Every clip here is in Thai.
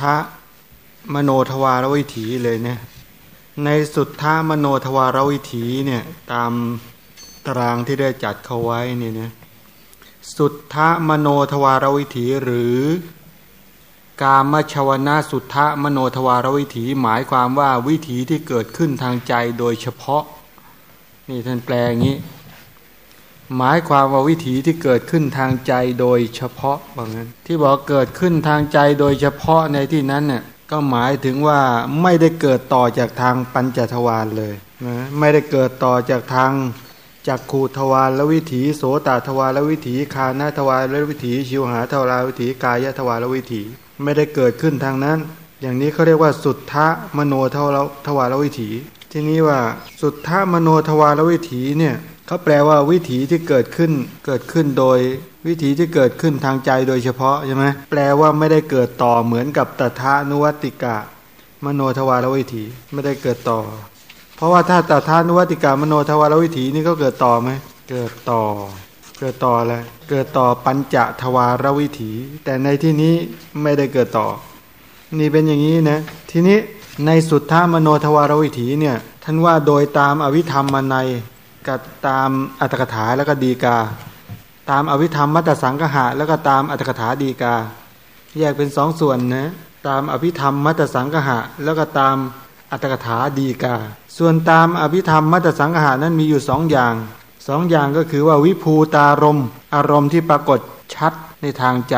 ทะมโนทวารวิถีเลยเนี่ยในสุทธามโนทวารวิถีเนี่ยตามตารางที่ได้จัดเขาไว้เนี่ยนะสุทธามโนทวารวิถีหรือกามชวนาสุทธมโนทวารวิถีหมายความว่าวิถีที่เกิดขึ้นทางใจโดยเฉพาะ นี่ท่านแปลอย่างนี้ หมายความว่าวิถีที่เกิดขึ้นทางใจโดยเฉพาะว่างั้น ที่บอกเกิดขึ้นทางใจโดยเฉพาะในที่นั้นเนี่ยก็หมายถึงว่าไม่ได้เกิดต่อจากทางปัญจทวารเลยนะไม่ได้เกิดต่อจากทางจักขูทวารและวิถีโสตทวารและวิถีคานาทวารและวิถีชิวหาทวารวิถีกายทวารและวิถี ไม่ได้เกิดขึ้นทางนั้น อย่างนี้เขาเรียกว่าสุทธะมโนทวารทวารวิถี ที่นี้ว่าสุทธะมโนทวารวิถีเนี่ย เขาแปลว่าวิถีที่เกิดขึ้นเกิดขึ้นโดย วิถีที่เกิดขึ้นทางใจโดยเฉพาะใช่ไหมแปลว่าไม่ได้เกิดต่อเหมือนกับตถานุวัติกะ มโนทวารวิถีไม่ได้เกิดต่อ เพราะว่าถ้าตถานุวัติกะมโนทวารวิถีนี่ก็เกิดต่อไหมเกิดต่อ เกิดต่ออะไรเกิดต่อปัญจทวารวิถี แต่ในที่นี้ไม่ได้เกิดต่อ นี่เป็นอย่างนี้นะทีนี้ในสุทธามโนทวารวิถีเนี่ยท่านว่าโดยตามอวิธรรมมาใน กับตามอัตถกถาแล้วก็ดีกา ตามอวิธรรมมัตสังกหะ แล้วก็ตามอัตถกถาดีกา แยกเป็นสองส่วนนะตามอภิธรรมมัตสังกหะ แล้วก็ตามอัตถกถาดีกา ส่วนตามอภิธรรมมัตสังกหะนั้นมีอยู่สองอย่างสองอย่างก็คือว่าวิภูตารมอารมณ์ที่ปรากฏชัดในทางใจ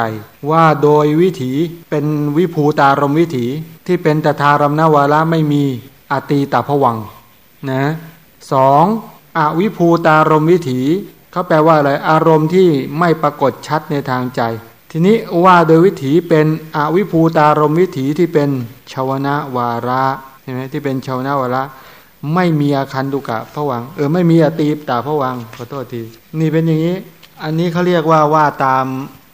ว่าโดยวิถีเป็นวิภูตารมวิถีที่เป็นตถารมนวาระไม่มีอตีตาผวังนะสอง อวิภูตารมวิถีเขาแปลว่าอะไรอารมณ์ที่ไม่ปรากฏชัดในทางใจ ทีนี้ว่าโดยวิถีเป็นอวิภูตารมวิถีที่เป็นชาวนะวาระใช่ไหมที่เป็นชาวนะวาระ ไม่มีอาคันตุกะผวังเออไม่มีอตีปตาผวังขอโทษทีนี่เป็นอย่างนี้ อันนี้เขาเรียกว่าว่าตาม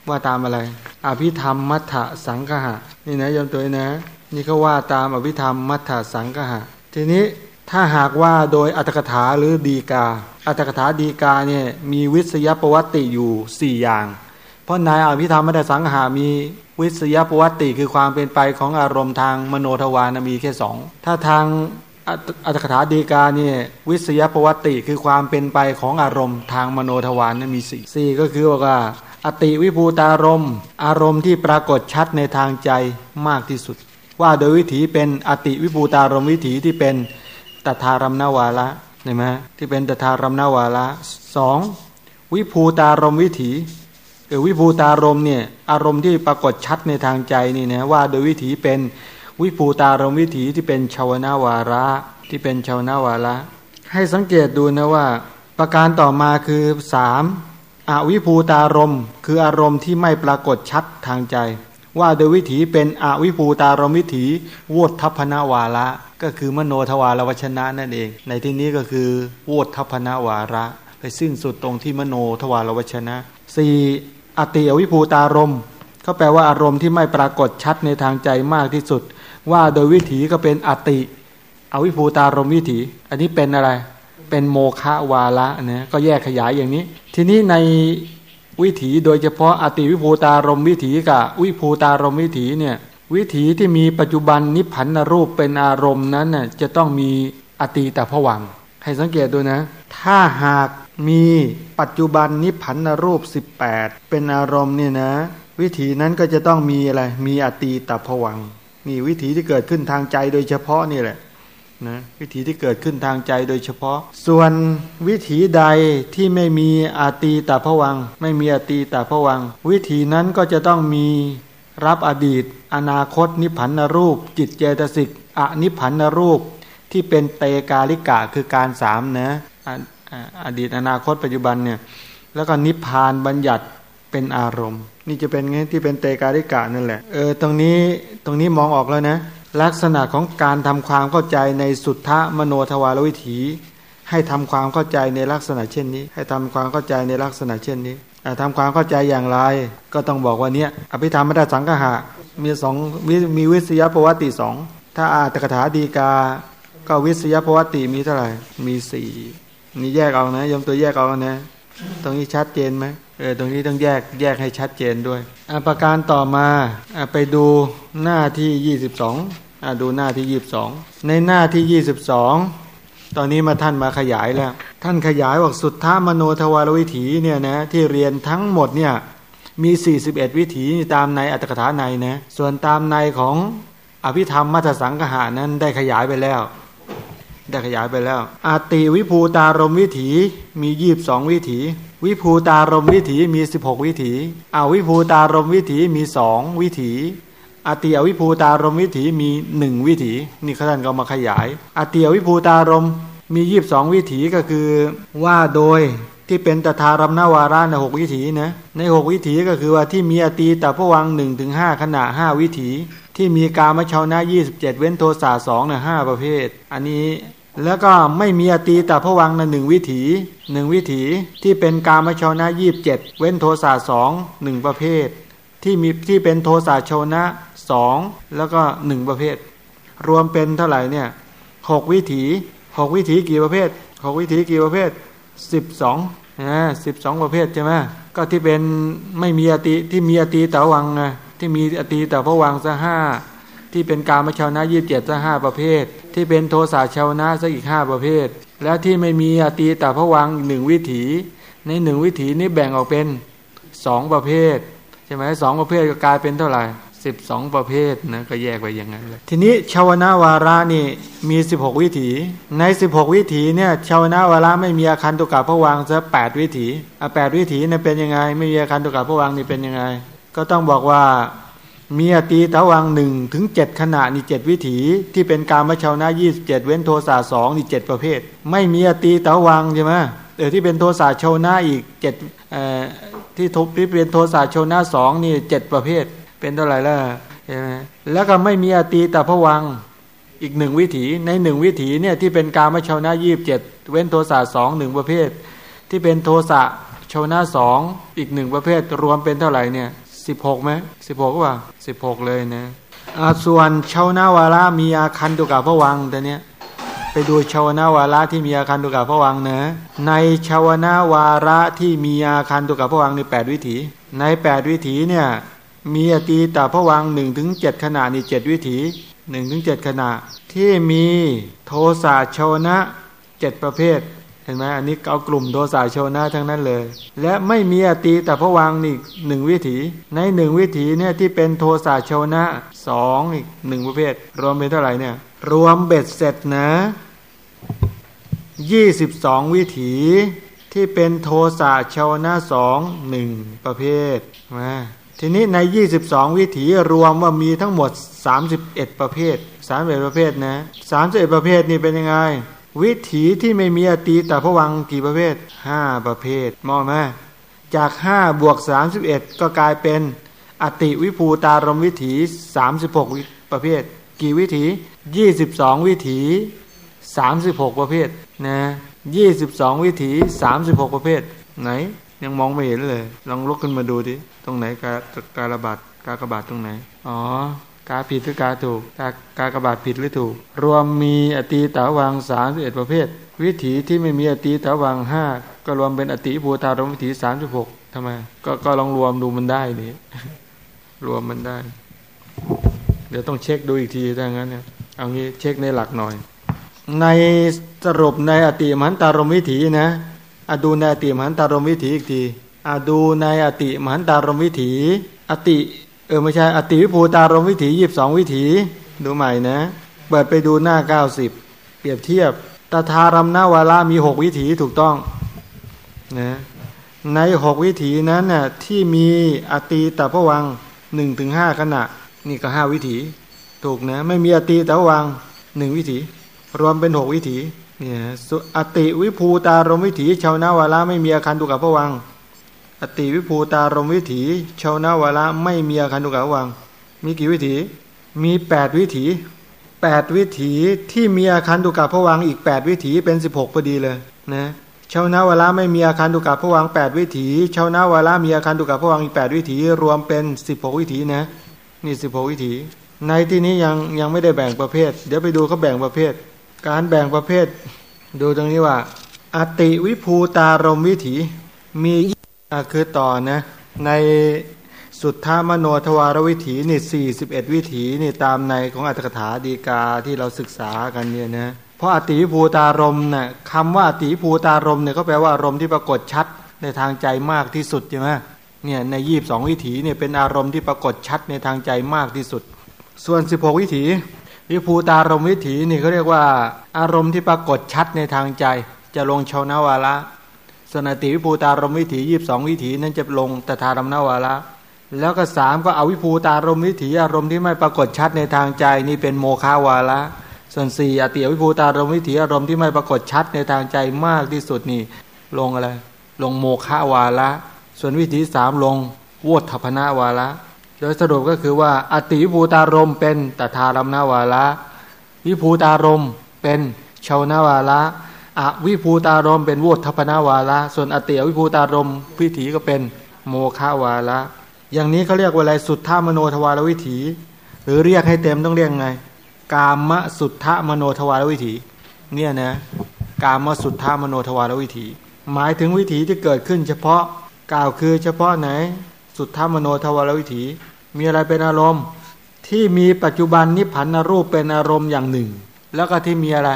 ว่าตามอะไร อภิธรรมมัทธสังคหะนี่นะยมตัวนะ นี่เขาว่าตามอภิธรรมมัทธสังคหะ ทีนี้ ถ้าหากว่าโดยอัตถกถาหรือดีกา อัตถกถาดีกาเนี่ยมีวิสยประวัติอยู่ 4 อย่าง เพราะนายอภิธรรมมัตสังหามีวิสยประวัติคือความเป็นไปของอารมณ์ทางมโนทวารมีแค่สองถ้าทางอัตถกถาดีกาเนี่ยวิสยประวัติคือความเป็นไปของอารมณ์ทางมโนทวารนมีสี่สี่ก็คือว่าอติวิภูตารมอารมณ์ที่ปรากฏชัดในทางใจมากที่สุด ว่าโดยวิถีเป็นอติวิภูตารมวิถีที่เป็น ตถารมนวาระเห็นไหมที่เป็นตถารมนวาระสองวิภูตารมวิถีเออวิภูตารมเนี่ยอารมณ์ที่ปรากฏชัดในทางใจนี่นะว่าโดยวิถีเป็นวิภูตารมวิถีที่เป็นชาวนาวาระที่เป็นชาวนาวาระ ให้สังเกตดูนะว่า ประการต่อมาคือสามอวิภูตารมคืออารมณ์ที่ไม่ปรากฏชัดทางใจ ว่าโดยวิถีเป็นอวิภูตารมวิถีวดทัพนาวาระ ก็คือมโนทวารวชนะนั่นเอง ในที่นี้ก็คือโวทัพนาวาระ ไปสิ้นสุดตรงที่มโนทวารวชนะสี่อติอวิภูตารมเขาแปลว่าอารมณ์ที่ไม่ปรากฏชัดในทางใจมากที่สุด ว่าโดยวิถีก็เป็นอติ อวิภูตารมวิถี อันนี้เป็นอะไร เป็นโมฆะวาระนะก็แยกขยายอย่างนี้ ทีนี้ใน วิถีโดยเฉพาะอติวิภูตารมวิถีกับวิภูตารมวิถีเนี่ยวิถีที่มีปัจจุบันนิพพันธรูปเป็นอารมณ์นั้นน่ะจะต้องมีอตีแต่ผวัง ให้สังเกตดูนะ ถ้าหากมีปัจจุบันนิพพันธรูป 18 เป็นอารมณ์เนี่ยนะ วิถีนั้นก็จะต้องมีอะไรมีอตีตผวังนี่วิถีที่เกิดขึ้นทางใจโดยเฉพาะนี่แหละ นะวิถีที่เกิดขึ้นทางใจโดยเฉพาะ ส่วนวิถีใดที่ไม่มีอาตีตาผวัง ไม่มีอาตีตาผวัง วิถีนั้นก็จะต้องมีรับอดีต อนาคต นิพพันธรูป จิตเจตสิกอนิพพันธรูปที่เป็นเตกาลิกะคือการสามนะอดีตอนาคตปัจจุบันเนี่ยแล้วก็นิพพานบัญญัติเป็นอารมณ์ นี่จะเป็นไงที่เป็นเตกาลิกะนั่นแหละเออตรงนี้ตรงนี้มองออกแล้วนะ ลักษณะของการทำความเข้าใจในสุทธะมโนทวารวิถี ให้ทำความเข้าใจในลักษณะเช่นนี้ ให้ทำความเข้าใจในลักษณะเช่นนี้ทำความเข้าใจอย่างไร ก็ต้องบอกว่าเนี้ยอภิธรรมมัตสังกหะมีสองมีวิสยประวัติสองถ้าอาตกถาดีกา ก็วิสยประวัติมีเท่าไหร่ มีสี่นี่แยกเอานะยมตัวแยกเอานะตรงนี้ชัดเจนไหม เออตรงนี้ต้องแยกแยกให้ชัดเจนด้วยอประการต่อมาอไปดูหน้าที่22อ่าดูหน้าที่22ในหน้าที่22ตอนนี้มาท่านมาขยายแล้ว ท่านขยายบอกสุดท้ามโนทวารวิถีเนี่ยนะที่เรียนทั้งหมดเนี่ยมี 41 วิถีตามในอัตถกถาในนะส่วนตามในของอภิธรรมมัทสังกหานั้นได้ขยายไปแล้ว ได้ขยายไปแล้ว อาติวิภูตารมวิถีมียีบสองวิถี วิภูตารมวิถีมี16วิถีอาวิภูตารมวิถีมีสองวิถีอติอวิภูตารมวิถีมีหนึ่งวิถี นี่ท่านก็มาขยายอติอวิภูตารมมียีบสองวิถีก็คือว่าโดยที่เป็นตถารมนาวาระในหกวิถีนะในหกวิถีก็คือว่าที่มีอตีแต่พวังหนึ่งถึงห้าขณะห้าวิถี ที่มีกามชาวนะยี่สิบเจ็ดเว้นโทสะสองนะห้าประเภท อันนี้ แล้วก็ไม่มีอตีแต่พวังในหนึ่งวิถีหนึ่งวิถีที่เป็นกามชาวนะยี่บเจ็ดเว้นโทสะสองหนึ่งประเภท ที่มีที่เป็นโทสะชาวนะสองแล้วก็หนึ่งประเภท รวมเป็นเท่าไหร่เนี่ยหกวิถีหกวิถีกี่ประเภทหกวิถีกี่ประเภทสิบสองนะสิบสองประเภทใช่ไหมก็ที่เป็นไม่มีอติที่มีอติแต่วังนะที่มีอติแต่พวังซะห้า ที่เป็นการมาชาวนะยี่สิบเจ็ดซะห้าประเภท ที่เป็นโทสะชาวนะซะอีกห้าประเภท แล้วที่ไม่มีอติแต่พระวังหนึ่งวิถี ในหนึ่งวิถีนี้แบ่งออกเป็นสองประเภทใช่ไหมสองประเภทก็กลายเป็นเท่าไหร่สิบสองประเภทนะก็แยกไปอย่างนั้นเลยทีนี้ชาวนาวาระนี่มีสิบหกวิถี ในสิบหกวิถีเนี่ยชาวนาวาระไม่มีอาคารตุกะพระวังซะแปดวิถีอะแปดวิถีเนี่ยเป็นยังไง ไม่มีอาคารตุกะพระวังนี่เป็นยังไง ก็ต้องบอกว่า มีอตีตะวังหนึ่งถึงเจ็ดขณะนี่เจ็ดวิถี ที่เป็นการมชาวนายี่สิบเจ็ดเว้นโทสะสองนี่เจ็ดประเภท ไม่มีอตีตะวังใช่ไหมเออที่เป็นโทสะชาวนาอีกเจ็ดเอ่อที่ทุบที่เป็นโทสะชาวนาสองนี่เจ็ดประเภท เป็นเท่าไหร่แล้วใช่ไหมแล้วก็ไม่มีอตีแต่พวังอีกหนึ่งวิถีในหนึ่งวิถีเนี่ยที่เป็นการมชาวนายีบเจ็ดเว้นโทสะสองหนึ่งประเภท ที่เป็นโทสะชาวนาสองอีกหนึ่งประเภทรวมเป็นเท่าไหร่เนี่ย สิบหกไหมสิบหกว่าสิบหกเลยนะส่วนชาวนาวาระมีอาคันตุกะพระวังแต่เนี้ยไปดูชาวนาวาระที่มีอาคันตุกะพระวังนะในชาวนาวาระที่มีอาคันตุกะพระวังในแปดวิถี ในแปดวิถีเนี่ยมีอตีตาพระวังหนึ่งถึงเจ็ดขณะนี่เจ็ดวิถีหนึ่งถึงเจ็ดขณะ ที่มีโทสะโชนะเจ็ดประเภท ห็นไหมอันนี้เอากลุ่มโทสะโชนะทั้งนั้นเลย และไม่มีอตีแต่พวังนี่หนึ่งวิถี ในหนึ่งวิถีเนี่ยที่เป็นโทสะโชนะสองอีกหนึ่งประเภท รวมเป็นเท่าไหร่เนี่ย รวมเบ็ดเสร็จนะยี่สิบสองวิถีที่เป็นโทสะโชนะสองหนึ่งประเภทมาทีนี้ใน 22 วิถีรวมว่ามีทั้งหมด 31 ประเภท 31 ประเภทนะ 31 ประเภทนี่เป็นยังไง วิถีที่ไม่มีอตีแต่พวังกี่ประเภท5ประเภท มองไหมจาก5บวก31ก็กลายเป็นอติวิภูตารมวิถี36ประเภท กี่วิถี22วิถี36ประเภทนะ22วิถี36ประเภท ไหน ยังมองไม่เห็นเลย ลองลุกขึ้นมาดูดิตรงไหนกาการระบาดกากระบาดตรงไหน อ๋อ กาผิดหรือกาถูกกากากระบาดผิดหรือถูก รวมมีอตีตาวังสามสิบเอ็ดประเภท วิถีที่ไม่มีอตีตาวังห้าก็รวมเป็นอติภูตารมวิถีสามสิบหกทำไมก็ก็ลองรวมดูมันได้นี่รวมมันได้ เดี๋ยวต้องเช็คดูอีกทีถ้างั้นเนี่ยเอางี้เช็คในหลักหน่อย ในสรุปในอติมหันตารมวิถีนะอดูในอติมหันตารมวิถีอีกทีอดูในอติมหันตารมวิถี อติ เออไม่ใช่อติวิภูตารมวิถียีบสองวิถีดูใหม่นะ เปิดไปดูหน้าเก้าสิบเปรียบเทียบตถารมนาวารามีหกวิถีถูกต้องนะในหกวิถีนั้นน่ะที่มีอติตพวังหนึ่งถึงห้าขณะ นี่ก็ห้าวิถี ถูกนะไม่มีอติตพวังหนึ่งวิถี รวมเป็นหกวิถีเนี่ยอติวิภูตารมวิถีชาวนาวาระไม่มีอาคารตุกับพวัง อติวิภูตารมวิถีชาวนาวาระไม่มีอาคันุกะวัง มีกี่วิถี มีแปดวิถีแปดวิถีที่มีอาคันตุกะพวังอีกแปดวิถีเป็นสิบหกพอดีเลยนะชาวนาวาระไม่มีอาคันตุกะพวังแปดวิถีชาวนาวาระมีอาคันตุกะพวังอีกแปดวิถี รวมเป็นสิบหกวิถีนะนี่สิบหกวิถี ในที่นี้ยังยังไม่ได้แบ่งประเภท เดี๋ยวไปดูเขาแบ่งประเภท การแบ่งประเภท ดูตรงนี้ว่า อติวิภูตารมวิถีมี คือต่อนะ ในสุทธามโนทวารวิถีนี่สี่สิบเอ็ดวิถีนี่ตามในของอัตถกถาดีกาที่เราศึกษากันเนี่ยนะเพราะอติภูตารมนะ่ะคำว่าอติภูตารมเนี่ยก็แปลว่าอารมณ์ที่ปรากฏชัดในทางใจมากที่สุดใช่ไหมเนี่ยในยีบสองวิถีเนี่ยเป็นอารมณ์ที่ปรากฏชัดในทางใจมากที่สุด ส่วนสิบหกวิถี วิภูตารมวิถีนี่เขาเรียกว่าอารมณ์ที่ปรากฏชัดในทางใจ จะลงชาวนาวาระ สนติวิภูตารมวิถียีบสองวิถีนั้นจะลงตถารมนาวาระแล้วก็สามก็อวิภูตารมวิถีอารมณ์ที่ไม่ปรากฏชัดในทางใจนี่เป็นโมฆาวาระส่วนสี่อติวิภูตารมวิถีอารมณ์ที่ไม่ปรากฏชัดในทางใจมากที่สุดนี่ ลงอะไร ลงโมฆาวาระส่วนวิถีสามลงวทพนาวาระโดยสรุปก็คือว่า อติวิภูตารมเป็นตถารมนาวาระวิภูตารมเป็นชาวนาวาระ อวิภูตารมเป็นวทพนาวาระส่วนอติอวิภูตารมวิถีก็เป็นโมฆาวาระอย่างนี้เขาเรียกว่าอะไรสุทธามโนทวารวิถี หรือเรียกให้เต็มต้องเรียกไง กามสุทธามโนทวารวิถี เนี่ยนะกามสุทธามโนทวารวิถี หมายถึงวิถีที่เกิดขึ้น เฉพาะกล่าวคือเฉพาะไหน สุทธามโนทวารวิถี มีอะไรเป็นอารมณ์ ที่มีปัจจุบันนิพพานรูปเป็นอารมณ์อย่างหนึ่ง แล้วก็ที่มีอะไร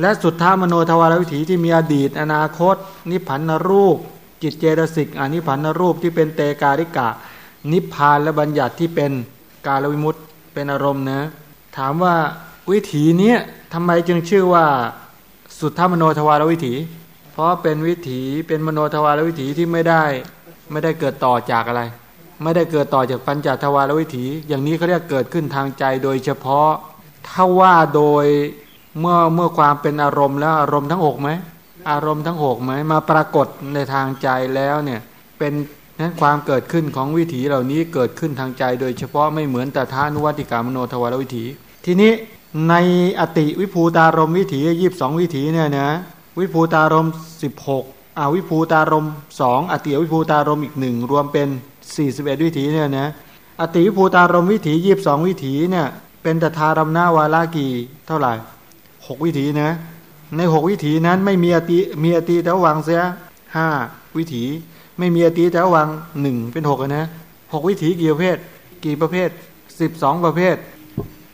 และสุดทธามโนทวารวิถีที่มีอดีต อนาคต นิพพานรูป จิตเจตสิกอนิพพานรูปที่เป็นเตกาลิกะ นิพพานและบัญญัติที่เป็นกาลวิมุตเป็นอารมณ์นะถามว่าวิถีเนี้ยทำไมจึงชื่อว่าสุดทธมโนทวารวิถี เพราะเป็นวิถีเป็นมโนทวารวิถีที่ไม่ได้ไม่ได้เกิดต่อจากอะไร ไม่ได้เกิดต่อจากปัญจทวารวิถี อย่างนี้เขาเรียกเกิดขึ้นทางใจโดยเฉพาะถ้าว่าโดย เมื่อเมื่อความเป็นอารมณ์แล้วอารมณ์ทั้งหกไหมอารมณ์ทั้งหกไหมมาปรากฏในทางใจแล้วเนี่ยเป็นนั้นความเกิดขึ้นของวิถีเหล่านี้เกิดขึ้นทางใจ โดยเฉพาะไม่เหมือนแต่ทานุวัติกามโนทวารวิถี ทีนี้ในอติวิภูตารมวิถียีบสองวิถีเนี่ยนะวิภูตารมสิบหกอาวิภูตารมสองอติวิภูตารมอีกหนึ่งรวมเป็นสี่สิบเอ็ดวิถีเนี่ยนะอติวิภูตารมวิถียีบสองวิถีเนี่ยเป็นแตถารมนาวาลากีเท่าไหร่ หกวิถีนะ ในหกวิถีนั้นไม่มีอติมีอติแต่วังเสียห้าวิถี ไม่มีอตีแต่วังหนึ่งเป็นหกนะหกวิถีกี่ประเภท กี่ประเภทสิบสองประเภท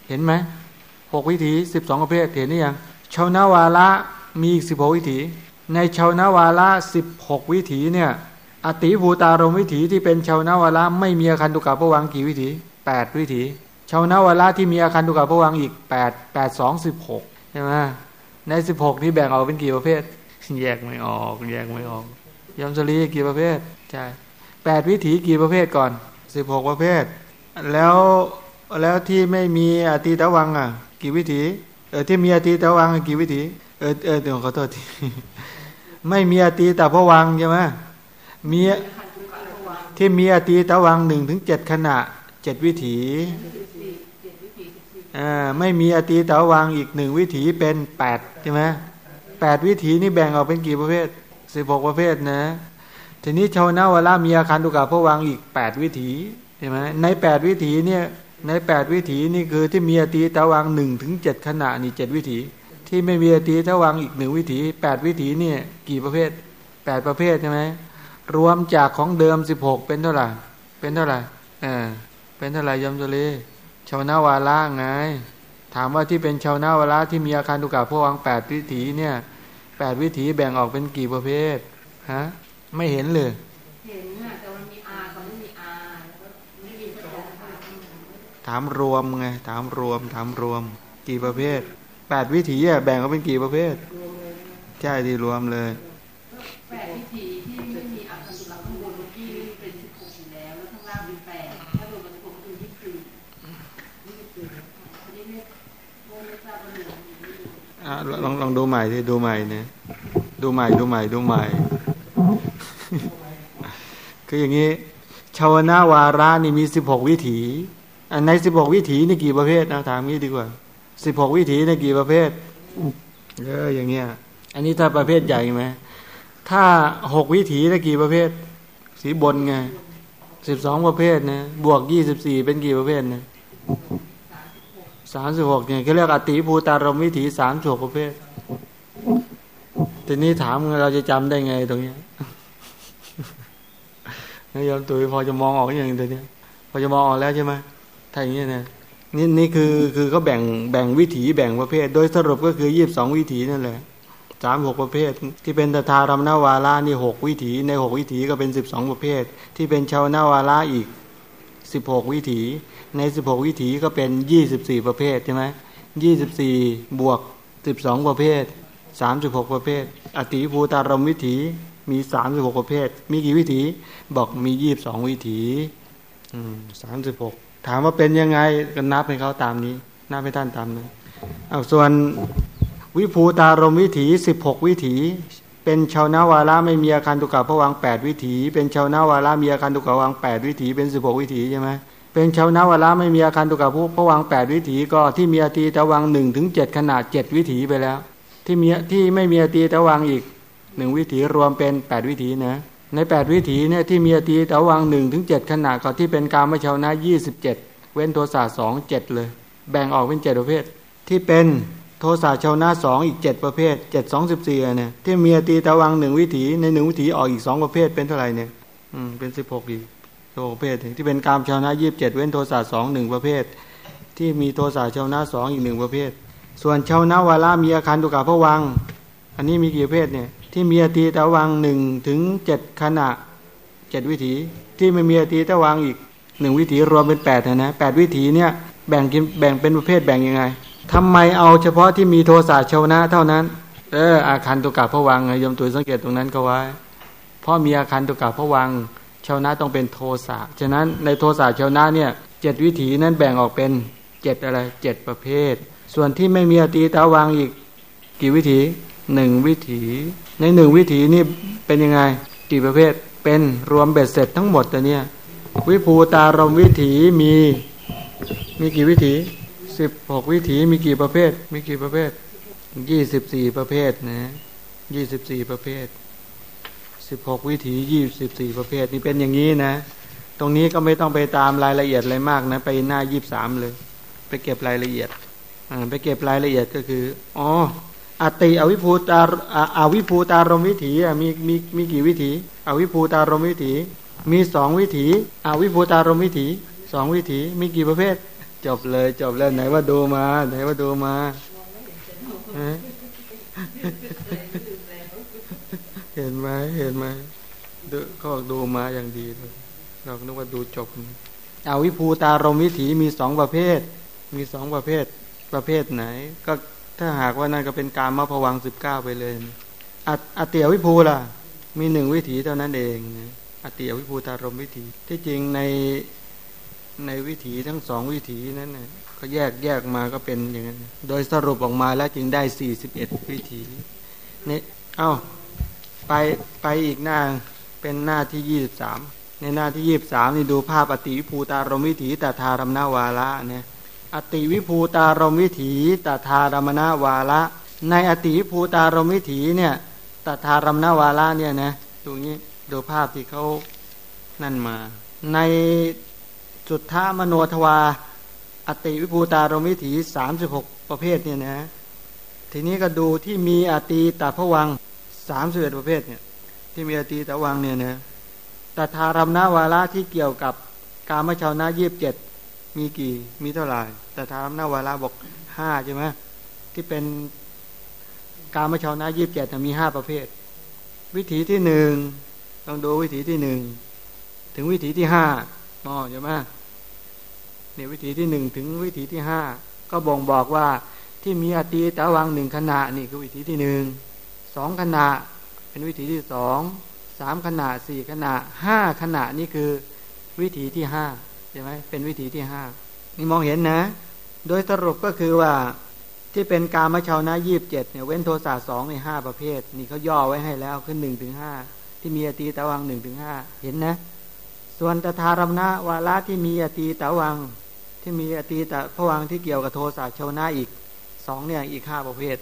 เห็นไหมหกวิถีสิบสองประเภทเห็นนี่ยังชาวนาวาระมีอีกสิบหกวิถี ในชาวนาวาระสิบหกวิถีเนี่ยอติภูตารมวิถีที่เป็นชาวนาวาระไม่มีอาคันตุกะพวังกี่วิถีแปดวิถีชาวนาวาระที่มีอาคันตุกะพวังอีกแปดแปดสองสิบหก ใช่ไหมในสิบหกนี้แบ่งออกเป็นกี่ประเภท แยกไม่ออก แยกไม่ออกยมสลีกี่ประเภทใช่แปดวิถีกี่ประเภทก่อนสิบหกประเภท แล้วแล้วที่ไม่มีอติตะวังอะ กี่วิถีเออที่มีอติตะวังกี่วิถีเออเออเดี๋ยวขอโทษทีไม่มีอติตะพวังใช่ไหมมีที่มีอติตะวังหนึ่งถึงเจ็ดขณะเจ็ดวิถี ไม่มีอติตะวังอีกหนึ่งวิถีเป็นแปดใช่ไหมแปดวิถีนี่แบ่งออกเป็นกี่ประเภทสิบหกประเภทนะ ทีนี้ชาวนาวรามีอาคารตุกะพระวังอีกแปดวิถีใช่ไหมในแปดวิถีเนี่ยในแปดวิถีนี่คือที่มีอตีตะวังหนึ่งถึงเจ็ดขณะนี่เจ็ดวิถี ที่ไม่มีอตีตะวังอีกหนึ่งวิถีแปดวิถีเนี่ยกี่ประเภทแปดประเภทใช่ไหมรวมจากของเดิมสิบหกเป็นเท่าไหร่เป็นเท่าไหร่เออเป็นเท่าไหร่ยมจุลี ชาวนาวาระไง ถามว่าที่เป็นชาวนาวาระที่มีอาคารตุกะพระวังแปดวิถีเนี่ยแปดวิถีแบ่งออกเป็นกี่ประเภทฮะไม่เห็นเลยเห็นอะแต่มันมีอากับไม่มีอาไม่มีถามรวมไงถามรวม ถามรวม กี่ประเภทแปดวิถีอะแบ่งออกเป็นกี่ประเภทใช่ที่รวมเลยแปดวิถีที่ไม่มีอาคันตุลาข้างบนเมื่อกี้เป็นสิบหกอยู่แล้วแล้วข้างล่างเป็นแปดถ้ารวมเป็นสิบหกคือยี่สิบสี่ยี่สิบสี่อันนี้ไม่ไม่ทราบว่าหนึ่ง ลองลองดูใหม่ที่ดูใหม่เนี่ยดูใหม่ดูใหม่ดูใหม่ คืออย่างนี้ชาวนาวาระนี่มีสิบหกวิถีอันในสิบหกวิถีนี่กี่ประเภทนะถามนี้ดีกว่าสิบหกวิถีนี่กี่ประเภทเอออย่างเงี้ย อันนี้ถ้าประเภทใหญ่ไหมถ้าหกวิถีนี่กี่ประเภท สีบนไงสิบสองประเภทนะบวกยี่สิบสี่เป็นกี่ประเภทนะ สามสิบหกเนี่ยเขาเรียกอติภูตารมวิถีสามสิบหกประเภททีนี้ถามเราจะจำได้ไงตรงเนี้นะยอมตุยพอจะมองออกอย่างเดียวนี้ยพอจะมองออกแล้วใช่ไหมถ้าอย่างนี้นะนี่นี่คือคือเขาแบ่งแบ่งวิถีแบ่งประเภท โดยสรุปก็คือยี่บสองวิถีนั่นแหละสามหกประเภท ที่เป็นตถารมนาวาระนี่หกวิถีในหกวิถีก็เป็นสิบสองประเภท ที่เป็นชาวนาวาระอีก สิบหกวิถี ในสิบหกวิถีก็เป็นยี่สิบสี่ประเภทใช่ไหมยี่สิบสี่บวกสิบสองประเภทสามสิบหกประเภท อติภูตารมวิถีมีสามสิบหกประเภท มีกี่วิถีบอกมียี่บสองวิถีสามสิบหกถามว่าเป็นยังไงก็นับให้เขาตามนี้นับให้ท่านตามนั้นเอาส่วนวิภูตารมวิถีสิบหกวิถี เป็นชาวนาวาระไม่มีอาคารตุกะพวังแปดวิถี เป็นชาวนาวาระมีอาคารตุกะวังแปดวิถี เป็นสิบหกวิถีใช่ไหมเป็นชาวนาวาระไม่มีอาคารตุกะพระวังแปดวิถีก็ที่มีอาตีตะวังหนึ่งถึงเจ็ดขนาดเจ็ดวิถีไปแล้ว ที่มีที่ไม่มีอาตีตะวังอีกหนึ่งวิถีรวมเป็นแปดวิถีนะในแปดวิถีเนี่ยที่มีอาตีตะวังหนึ่งถึงเจ็ดขนาดก็ที่เป็นกามชาวนะยี่สิบเจ็ดเว้นโทสะสองเจ็ดเลย แบ่งออกเป็นเจ็ดประเภทที่เป็น โทสะชาวนาสองอีกเจ็ดประเภทเจ็ดสองสิบสี่เนี่ยที่เมียตีตะวังหนึ่งวิถีในหนึ่งวิถีออกอีกสองประเภทเป็นเท่าไหร่เนี่ยอืมเป็นสิบหกอีกโทประเภทที่เป็นกามชาวนายี่สิบเจ็ดเว้นโทสะสองหนึ่งประเภท ที่มีโทสะชาวนาสองอีกหนึ่งประเภท ส่วนชาวนาวารามีอาคารตุกาพระวัง อันนี้มีกี่ประเภทเนี่ยที่มีตีตะวังหนึ่งถึงเจ็ดขณะเจ็ดวิถี ที่ไม่มีตีตะวังอีกหนึ่งวิถีรวมเป็นแปดนะแปดวิถีเนี่ยแบ่งกินแบ่งเป็นประเภทแบ่งยังไง ทำไมเอาเฉพาะที่มีโทสะชาวนะเท่านั้น เอออาคารตุกะพระวังยมตัวสังเกตตรงนั้นก็ไว้ เพราะมีอาคารตุกะพระวังชาวนะต้องเป็นโทสะฉะนั้นในโทสะชาวนะเนี่ยเจ็ดวิถีนั้นแบ่งออกเป็นเจ็ดอะไรเจ็ดประเภท ส่วนที่ไม่มีอตีตาวังอีก กี่วิถีหนึ่งวิถี ในหนึ่งวิถีนี่เป็นยังไง กี่ประเภทเป็นรวมเบ็ดเสร็จทั้งหมดแต่เนี่ยวิภูตารมวิถีมีมีกี่วิถี สิบหกวิถีมีกี่ประเภท มีกี่ประเภทยี่สิบสี่ประเภทนะยี่สิบสี่ประเภทสิบหกวิถียี่สิบสี่ประเภทนี่เป็นอย่างนี้นะ ตรงนี้ก็ไม่ต้องไปตามรายละเอียดอะไรมากนะ ไปหน้ายี่สามเลย ไปเก็บรายละเอียดไปเก็บรายละเอียดก็คืออ๋ออติอวิภูตาอาวิภูตารมวิถีมีมีมีกี่วิถีอวิภูตารมวิถี มีสองวิถีอวิภูตารมวิถีสองวิถีมีกี่ประเภท จบเลยจบแล้วไหนว่าดูมา ไหนว่าดูมาเห็นไหมเห็นไหมดูก็ดูมาอย่างดีเลยเราคิดว่าดูจบเอาวิภูตารมวิถีมีสองประเภท มีสองประเภท ประเภทไหน ก็ถ้าหากว่านั่นก็เป็นการมาผวังสิบเก้าไปเลยอัตเตียวิภูล่ะ มีหนึ่งวิถีเท่านั้นเองนะอติอวิภูตารมวิถี ที่จริงใน ในวิถีทั้งสองวิถีนั้นนะก็แยกแยกมาก็เป็นอย่างนั้น โดยสรุปออกมาแล้วจึงได้สี่สิบเอ็ดวิถีนี่เอา้าไปไปอีกหน้าเป็นหน้าที่ยี่สิบสามในหน้าที่ยี่ิบสามนี่ดูภาพอติวิภูตารมวิถีตถารมนาวาระเนี่ยอติวิภูตารมวิถีตถารมนาวาระ ในอติวิภูตารมวิถีเนี่ยตถารมนาวาระเนี่ยนะตรงนี้ดูภาพที่เขานั่นมา ใน จุท่ามโนทวา อติวิภูตารมิถีสามสิบหกประเภทเนี่ยนะทีนี้ก็ดูที่มีอตีตาพวังสามสิบเอ็ดประเภทเนี่ยที่มีอตีตาวังเนี่ยนะตถารมนาวาระที่เกี่ยวกับกามชาวนายีบเจ็ดมีกี่มีเท่าไหร่ตถารมนาวาระบอกห้าใช่ไหมที่เป็นกามชาวนายีบเจ็ดมีห้าประเภท วิถีที่หนึ่งต้องดูวิถีที่หนึ่งถึงวิถีที่ห้าอ๋อใช่ไหม เนี่ยวิถีที่หนึ่งถึงวิถีที่ห้าก็บ่งบอกว่าที่มีอตีตะวังหนึ่งขณะนี่คือวิถีที่หนึ่งสองขณะเป็นวิถีที่สองสามขณะสี่ขณะห้าขณะนี่คือวิถีที่ห้าใช่ไหมเป็นวิถีที่ห้านี่มองเห็นนะ โดยสรุปก็คือว่าที่เป็นการมชาวนายีบเจ็ดเนี่ยเว้นโทสะสองในห้าประเภท นี่เขาย่อไว้ให้แล้วขึ้นหนึ่งถึงห้าที่มีอตีตะวังหนึ่งถึงห้าเห็นนะ ส่วนตถารมณวาระที่มีอตีตะวัง ที่มีอตีตะพวังที่เกี่ยวกับโทสะชาวนาอีกสองเนี่ยอีกห้าประเภท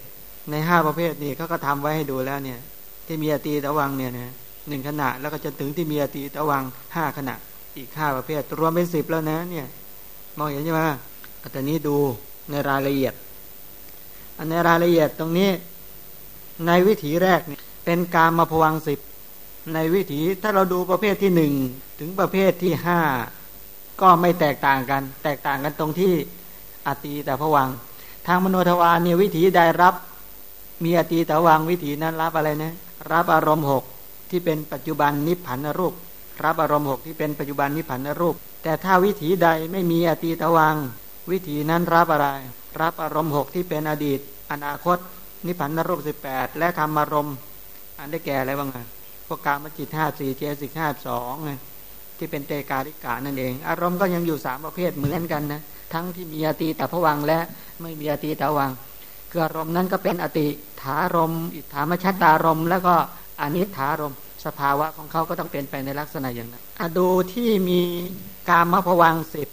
ในห้าประเภทนี่เขาก็ทำไว้ให้ดูแล้วเนี่ย ที่มีอตีตะวังเนี่ยนะหนึ่งขณะแล้วก็จะถึงที่มีอตีตะวังห้าขณะ อีกห้าประเภท รวมเป็นสิบแล้วนะเนี่ยมองเห็นใช่ไหมแต่นี้ดูในรายละเอียด อันในรายละเอียดตรงนี้ ในวิถีแรกเนี่ยเป็นการมาพวังสิบ ในวิถีถ้าเราดูประเภทที่หนึ่งถึงประเภทที่ห้าก็ไม่แตกต่างกัน แตกต่างกันตรงที่อตีแต่ผวัง ทางมโนทวารเนี่ยวิถีใดรับ มีอตีแต่วังวิถีนั้นรับอะไรนะ รับอารมณ์หกที่เป็นปัจจุบันนิพพานรูป รับอารมณ์หกที่เป็นปัจจุบันนิพพานรูป แต่ถ้าวิถีใดไม่มีอตีตวัง วิถีนั้นรับอะไร รับอารมณ์หกที่เป็นอดีต อนาคต นิพพานรูปสิบแปดและธรรมอารมณ์ อันได้แก่อะไรบ้างไง พวกกามจิตห้าสี่เจสิกห้าสองที่เป็นเตกาลิกานั่นเอง อารมณ์ก็ยังอยู่สามประเภทเหมือนกันนะทั้งที่มีอติแต่ผวังและไม่มีอติแต่วังคืออารมณ์นั้นก็เป็นอติถารมอิทธามชัตตารมแล้วก็อนิถารมสภาวะของเขาก็ต้องเป็นไปในลักษณะอย่างนั้นอดูที่มีกามผวังสิบ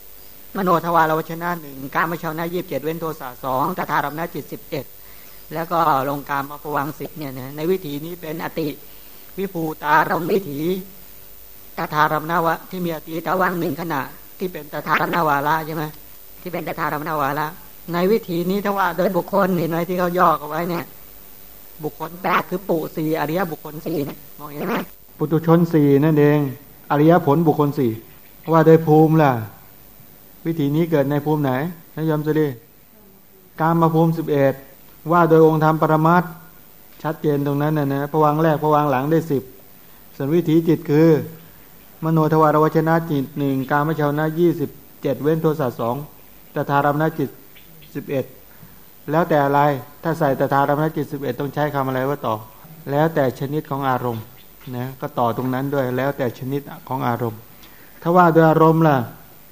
มโนทวารวชนะหนึ่งกามชาวนายีบเจ็ดเว้นโทสะสองตถารมนาจิตสิบเอ็ดแล้วก็ลงกามผวังสิบเนี่ยในวิถีนี้เป็นอติ วิภูตารมวิถีตถารมนาวะ ที่มีอติตะวังหนึ่งขณะ ที่เป็นตถารมนาวาระใช่ไหมที่เป็นตถารมนาวาระในวิถีนี้ถ้าว่าโดยบุคคลเห็นไหมที่เขาย่อเอาไว้เนี่ย บุคคลแปดคือปุสี่อริยบุคคลสี่นี่ยมองเห็นไหมปุตุชนสี่นั่นเอง อริยผลบุคคลสี่ว่าโดยภูมิล่ะ วิถีนี้เกิดในภูมิไหนนายยมจะดีการมาภูมิสิบเอ็ดว่าโดยองค์ธรรมปรมัต ชัดเจนตรงนั้นนะนะพวังแรกพวังหลังได้สิบส่วนวิถีจิตคือ มโนทวารวชนะจิตหนึ่งการมชาวนะยี่สิบเจ็ดเว้นโทสะสองตถารมณจิตสิบเอ็ดแล้วแต่อะไรถ้าใส่ตถารมณจิตสิบเอ็ดต้องใช้คำอะไรว่าต่อ แล้วแต่ชนิดของอารมณ์นะก็ต่อตรงนั้นด้วยแล้วแต่ชนิดของอารมณ์ ถ้าว่าโดยอารมณ์ล่ะ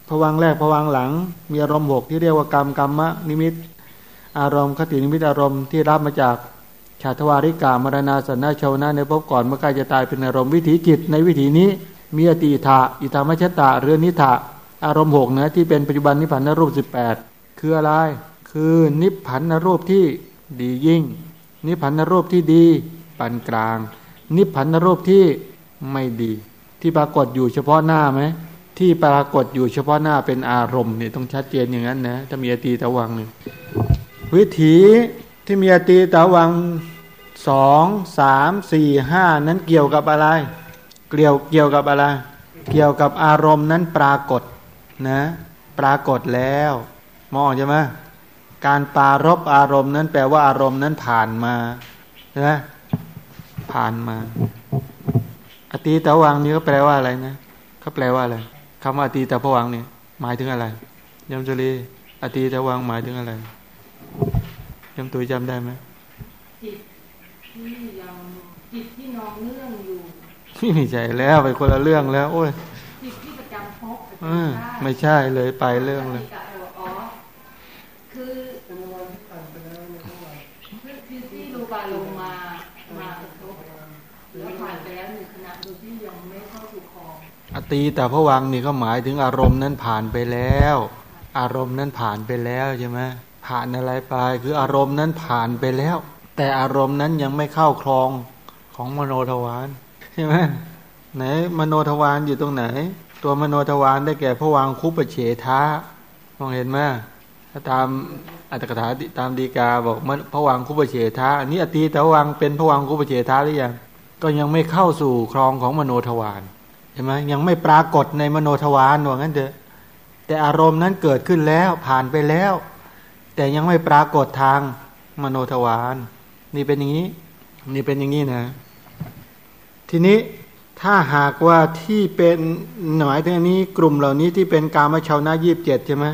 พวังแรกพวังหลัง มีอารมณ์หกที่เรียกว่ากรรมกรรมะนิมิต อารมณ์คตินิมิตอารมณ์ที่รับมาจาก ชาตวาริกามรณาสันนาชาวนาในภพก่อนเมื่อใกล้จะตายเป็นอารมณ์วิถีจิตในวิถีนี้ มีอติถาอิธรรมชตาเรือนิถาอารมณ์หกนะที่เป็นปัจจุบันนิพพานรูปสิบแปดคืออะไร คือนิพพานรูปที่ดียิ่ง นิพพานรูปที่ดีปานกลาง นิพพานรูปที่ไม่ดี ที่ปรากฏอยู่เฉพาะหน้าไหมที่ปรากฏอยู่เฉพาะหน้าเป็นอารมณ์เนี่ยต้องชัดเจนอย่างนั้นนะถ้ามีอตีตะวังเนี่ยวิถีที่มีอตีตะวัง สองสามสี่ห้านั้นเกี่ยวกับอะไร เกี่ยวเกี่ยวกับอะไร เกี่ยวกับอารมณ์นั้นปรากฏนะปรากฏแล้วมองใช่ไหมการปารบอารมณ์นั้นแปลว่าอารมณ์นั้นผ่านมาใช่ไหมผ่านมา อตีตะวังนี่ก็แปลว่าอะไรนะเขาแปลว่าอะไรคำว่าอตีตะพวังเนี่ยหมายถึงอะไรยมจุลีอตีตะวังหมายถึงอะไรยมตุยจำได้ไหม ที่ยังจิตที่นองเรื่องอยู่ไม่ใช่แล้วไปคนละเรื่องแล้ว โอ้ยจิตที่ประจำพบไม่ใช่เลยไปเรื่องเลยคือคือที่รูปาลงมามาแล้วผ่านไปแล้วหนึ่งขณะโดยที่ยังไม่เข้าสู่คออตีแต่พระวังนี่ก็หมายถึงอารมณ์นั้นผ่านไปแล้ว อารมณ์นั้นผ่านไปแล้วใช่ไหมผ่านอะไรไป คืออารมณ์นั้นผ่านไปแล้ว แต่อารมณ์นั้นยังไม่เข้าครองของมโนทวารใช่ไหมไหนมโนทวารอยู่ตรงไหน ตัวมโนทวารได้แก่พระวังคุปเฉทะมองเห็นไหมถ้าตามอัตถกถาตามดีกาบอกมันพระวังคุปเฉทะอันนี้อตีตะวังเป็นพระวังคุปเฉทะหรือยังก็ยังไม่เข้าสู่ครองของมโนทวารใช่ไหมยังไม่ปรากฏในมโนทวารว่างั้นเถอะแต่อารมณ์นั้นเกิดขึ้นแล้วผ่านไปแล้ว แต่ยังไม่ปรากฏทางมโนทวาร นี่เป็นอย่างนี้ นี่เป็นอย่างนี้นะ ทีนี้ถ้าหากว่าที่เป็นหมายถึงนี้กลุ่มเหล่านี้ที่เป็นกามชาวนายีบเจ็ดใช่ไหม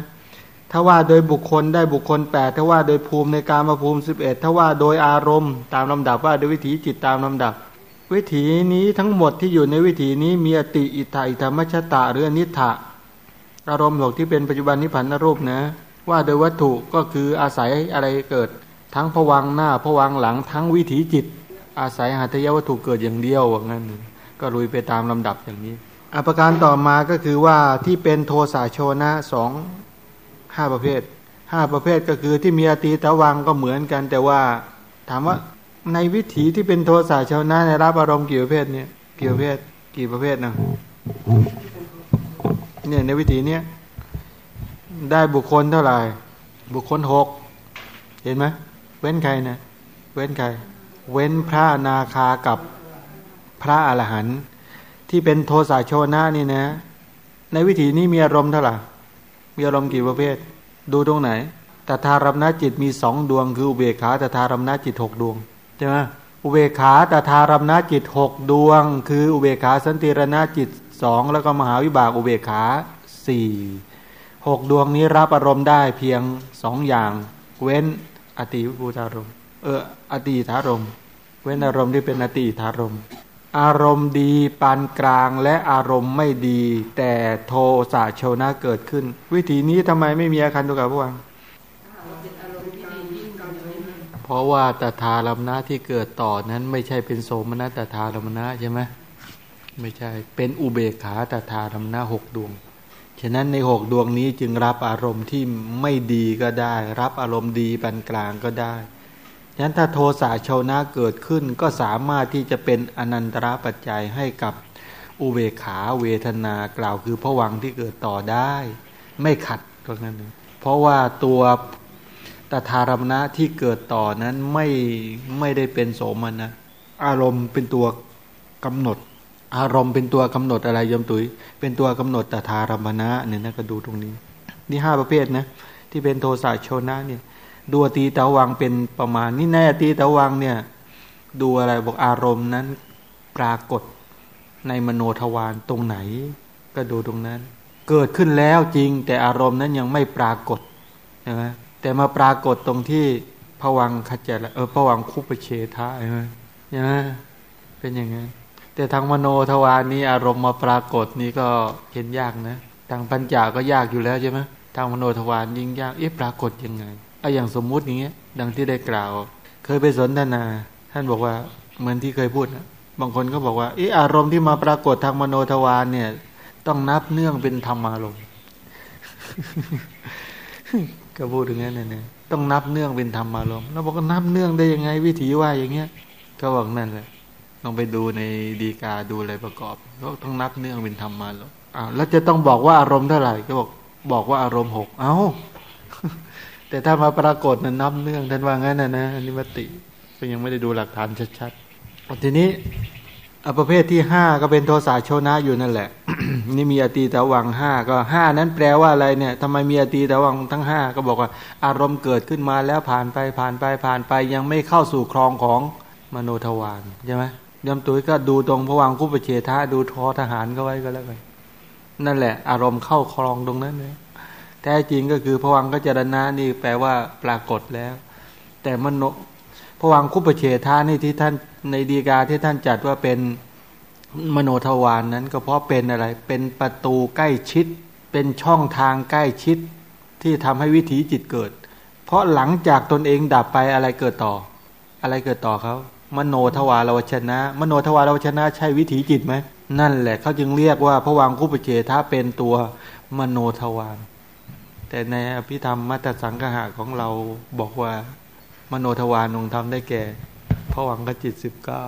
ถ้าว่าโดยบุคคลได้บุคคลแปดถ้าว่าโดยภูมิในการมาภูมิสิบเอ็ดถ้าว่าโดยอารมณ์ตามลำดับว่าโดยวิถีจิตตามลำดับ วิถีนี้ทั้งหมดที่อยู่ในวิถีนี้มีอติอิทาอิธรรมชตะหรืออนิถะอารมณ์หกที่เป็นปัจจุบันนิพพานรูปนะ ว่าโดยวัตถุก็คืออาศัยอะไรเกิด ทั้งผวังหน้าผวังหลังทั้งวิถีจิต อาศัยหัตถยวัตถุเกิดอย่างเดียวว่างั้นก็ลุยไปตามลำดับอย่างนี้อภิการต่อมาก็คือว่าที่เป็นโทสะโชนะสองห้าประเภทห้าประเภทก็คือที่มีอตีตะวังก็เหมือนกัน แต่ว่าถามว่าในวิถีที่เป็นโทสะชาวนาในรับอารมณ์กี่ประเภทเนี่ยกี่ประเภท กี่ประเภทนะเนี่ยในวิถีเนี้ยได้บุคคลเท่าไหร่ บุคคลหกเห็นไหม เว้นใครนะเว้นใคร เว้นพระนาคากับพระอรหันต์ที่เป็นโทสะโชนะนี่นะ ในวิถีนี้มีอารมณ์เท่าไหร่มีอารมณ์กี่ประเภท ดูตรงไหนตถารมณจิตมีสองดวง คืออุเบกขาตถารมณจิตหกดวงใช่ไหมอุเบกขาตถารมณจิตหกดวง คืออุเบกขาสันติรณจิตสองแล้วก็มหาวิบากอุเบกขาสี่หกดวงนี้รับอารมณ์ได้เพียงสองอย่าง เว้น อติวิภูตารมเอออติธารมเว้นอารมณ์ที่เป็นอติธารมอารมณ์ดีปานกลางและอารมณ์ไม่ดี แต่โทสะโชนะเกิดขึ้น วิธีนี้ทำไมไม่มีอาการตุกะพวงเพราะว่าตถารมณะที่เกิดต่อนั้น ไม่ใช่เป็นโสมนัสตถารมณะใช่ไหมไม่ใช่เป็นอุเบกขาตถารมณะหกดวง ฉะนั้นในหกดวงนี้จึงรับอารมณ์ที่ไม่ดีก็ได้ รับอารมณ์ดีปานกลางก็ได้ฉะนั้นถ้าโทสะโชนะเกิดขึ้นก็สามารถที่จะเป็นอนันตระปัจจัยให้กับอุเบขาเวทนากล่าวคือผวังที่เกิดต่อได้ ไม่ขัดตรงนั้น เพราะว่าตัวตถารมณะที่เกิดต่อนั้นไม่ไม่ได้เป็นโสมนะอารมณ์เป็นตัวกำหนด อารมณ์เป็นตัวกำหนดอะไรยมตุย เป็นตัวกำหนดตถารมณะเนี่ยนะก็ดูตรงนี้ นี่ห้าประเภทนะที่เป็นโทสะโชนะเนี่ยดูตีตะวังเป็นประมาณนี่แน่ตีตะวังเนี่ย ดูอะไรบอกอารมณ์นั้นปรากฏในมโนทวารตรงไหน ก็ดูตรงนั้น เกิดขึ้นแล้วจริง แต่อารมณ์นั้นยังไม่ปรากฏใช่ไหมแต่มาปรากฏตรงที่ผวังขจัดเออผวังคุปเชทะใช่ไหมใช่ไหมเป็นอย่างนั้น แต่ทางมโนทวารนี้อารมณ์มาปรากฏนี่ก็เห็นยากนะ ทางปัญจาก็ยากอยู่แล้วใช่ไหมทางมโนทวารยิ่งยาก เอ๊ะปรากฏยังไงไอ้อย่างสมมุติอย่างเงี้ย ดังที่ได้กล่าว เคยไปสนทนา ท่านบอกว่าเหมือนที่เคยพูดนะบางคนก็บอกว่า เอออารมณ์ที่มาปรากฏทางมโนทวารเนี่ย ต้องนับเนื่องเป็นธรรมอารมณ์ก็พูดอย่างนั้นเนี่ยต้องนับเนื่องเป็นธรรมอารมณ์แล้วบอกว่านับเนื่องได้ยังไง วิถีว่าอย่างเงี้ย ก็บอกนั่นแหละ ต้องไปดูในดีกาดูอะไรประกอบก็ต้องนับเนื่องเป็นธรรมมารมณ์อ้าวแล้วจะต้องบอกว่าอารมณ์เท่าไหร่ก็บอกบอกว่าอารมณ์หกเอ้า แต่ถ้ามาปรากฏนั้นนับเนื่องท่านว่างั้นนะนะอันนี้มติก็ยังไม่ได้ดูหลักฐานชัดๆทีนี้อประเภทที่ห้าก็เป็นโทสะโชนะอยู่นั่นแหละ นี่มีอตีตะวังห้าก็ห้านั้นแปลว่าอะไรเนี่ยทำไมมีอตีตะวังทั้งห้าก็บอกว่า อารมณ์เกิดขึ้นมาแล้วผ่านไปผ่านไปผ่านไปยังไม่เข้าสู่ครองของมโนทวารใช่ไหม ยมตุ้ยก็ดูตรงพระวังคุประเชทะดูทอทหารก็ไว้ก็แล้วกันนั่นแหละ อารมณ์เข้าครองตรงนั้นเลยแท้จริงก็คือพวังก็จรณะนี่แปลว่าปรากฏแล้ว แต่มโนพวังคุปเชทานี่ที่ท่านในดีกาที่ท่านจัดว่าเป็นมโนทวารนนั้น ก็เพราะเป็นอะไร เป็นประตูใกล้ชิด เป็นช่องทางใกล้ชิด ที่ทำให้วิถีจิตเกิด เพราะหลังจากตนเองดับไปอะไรเกิดต่อ อะไรเกิดต่อเขา มโนทวารวชนะ มโนทวารวชนะใช่วิถีจิตไหมนั่นแหละเขาจึงเรียกว่าพระวังคุปเจทาเป็นตัวมโนทวารแต่ในอภิธัมมัตถสังคหะของเราบอกว่ามโนทวารองค์ธรรมได้แก่ภวังคจิตสิบเก้า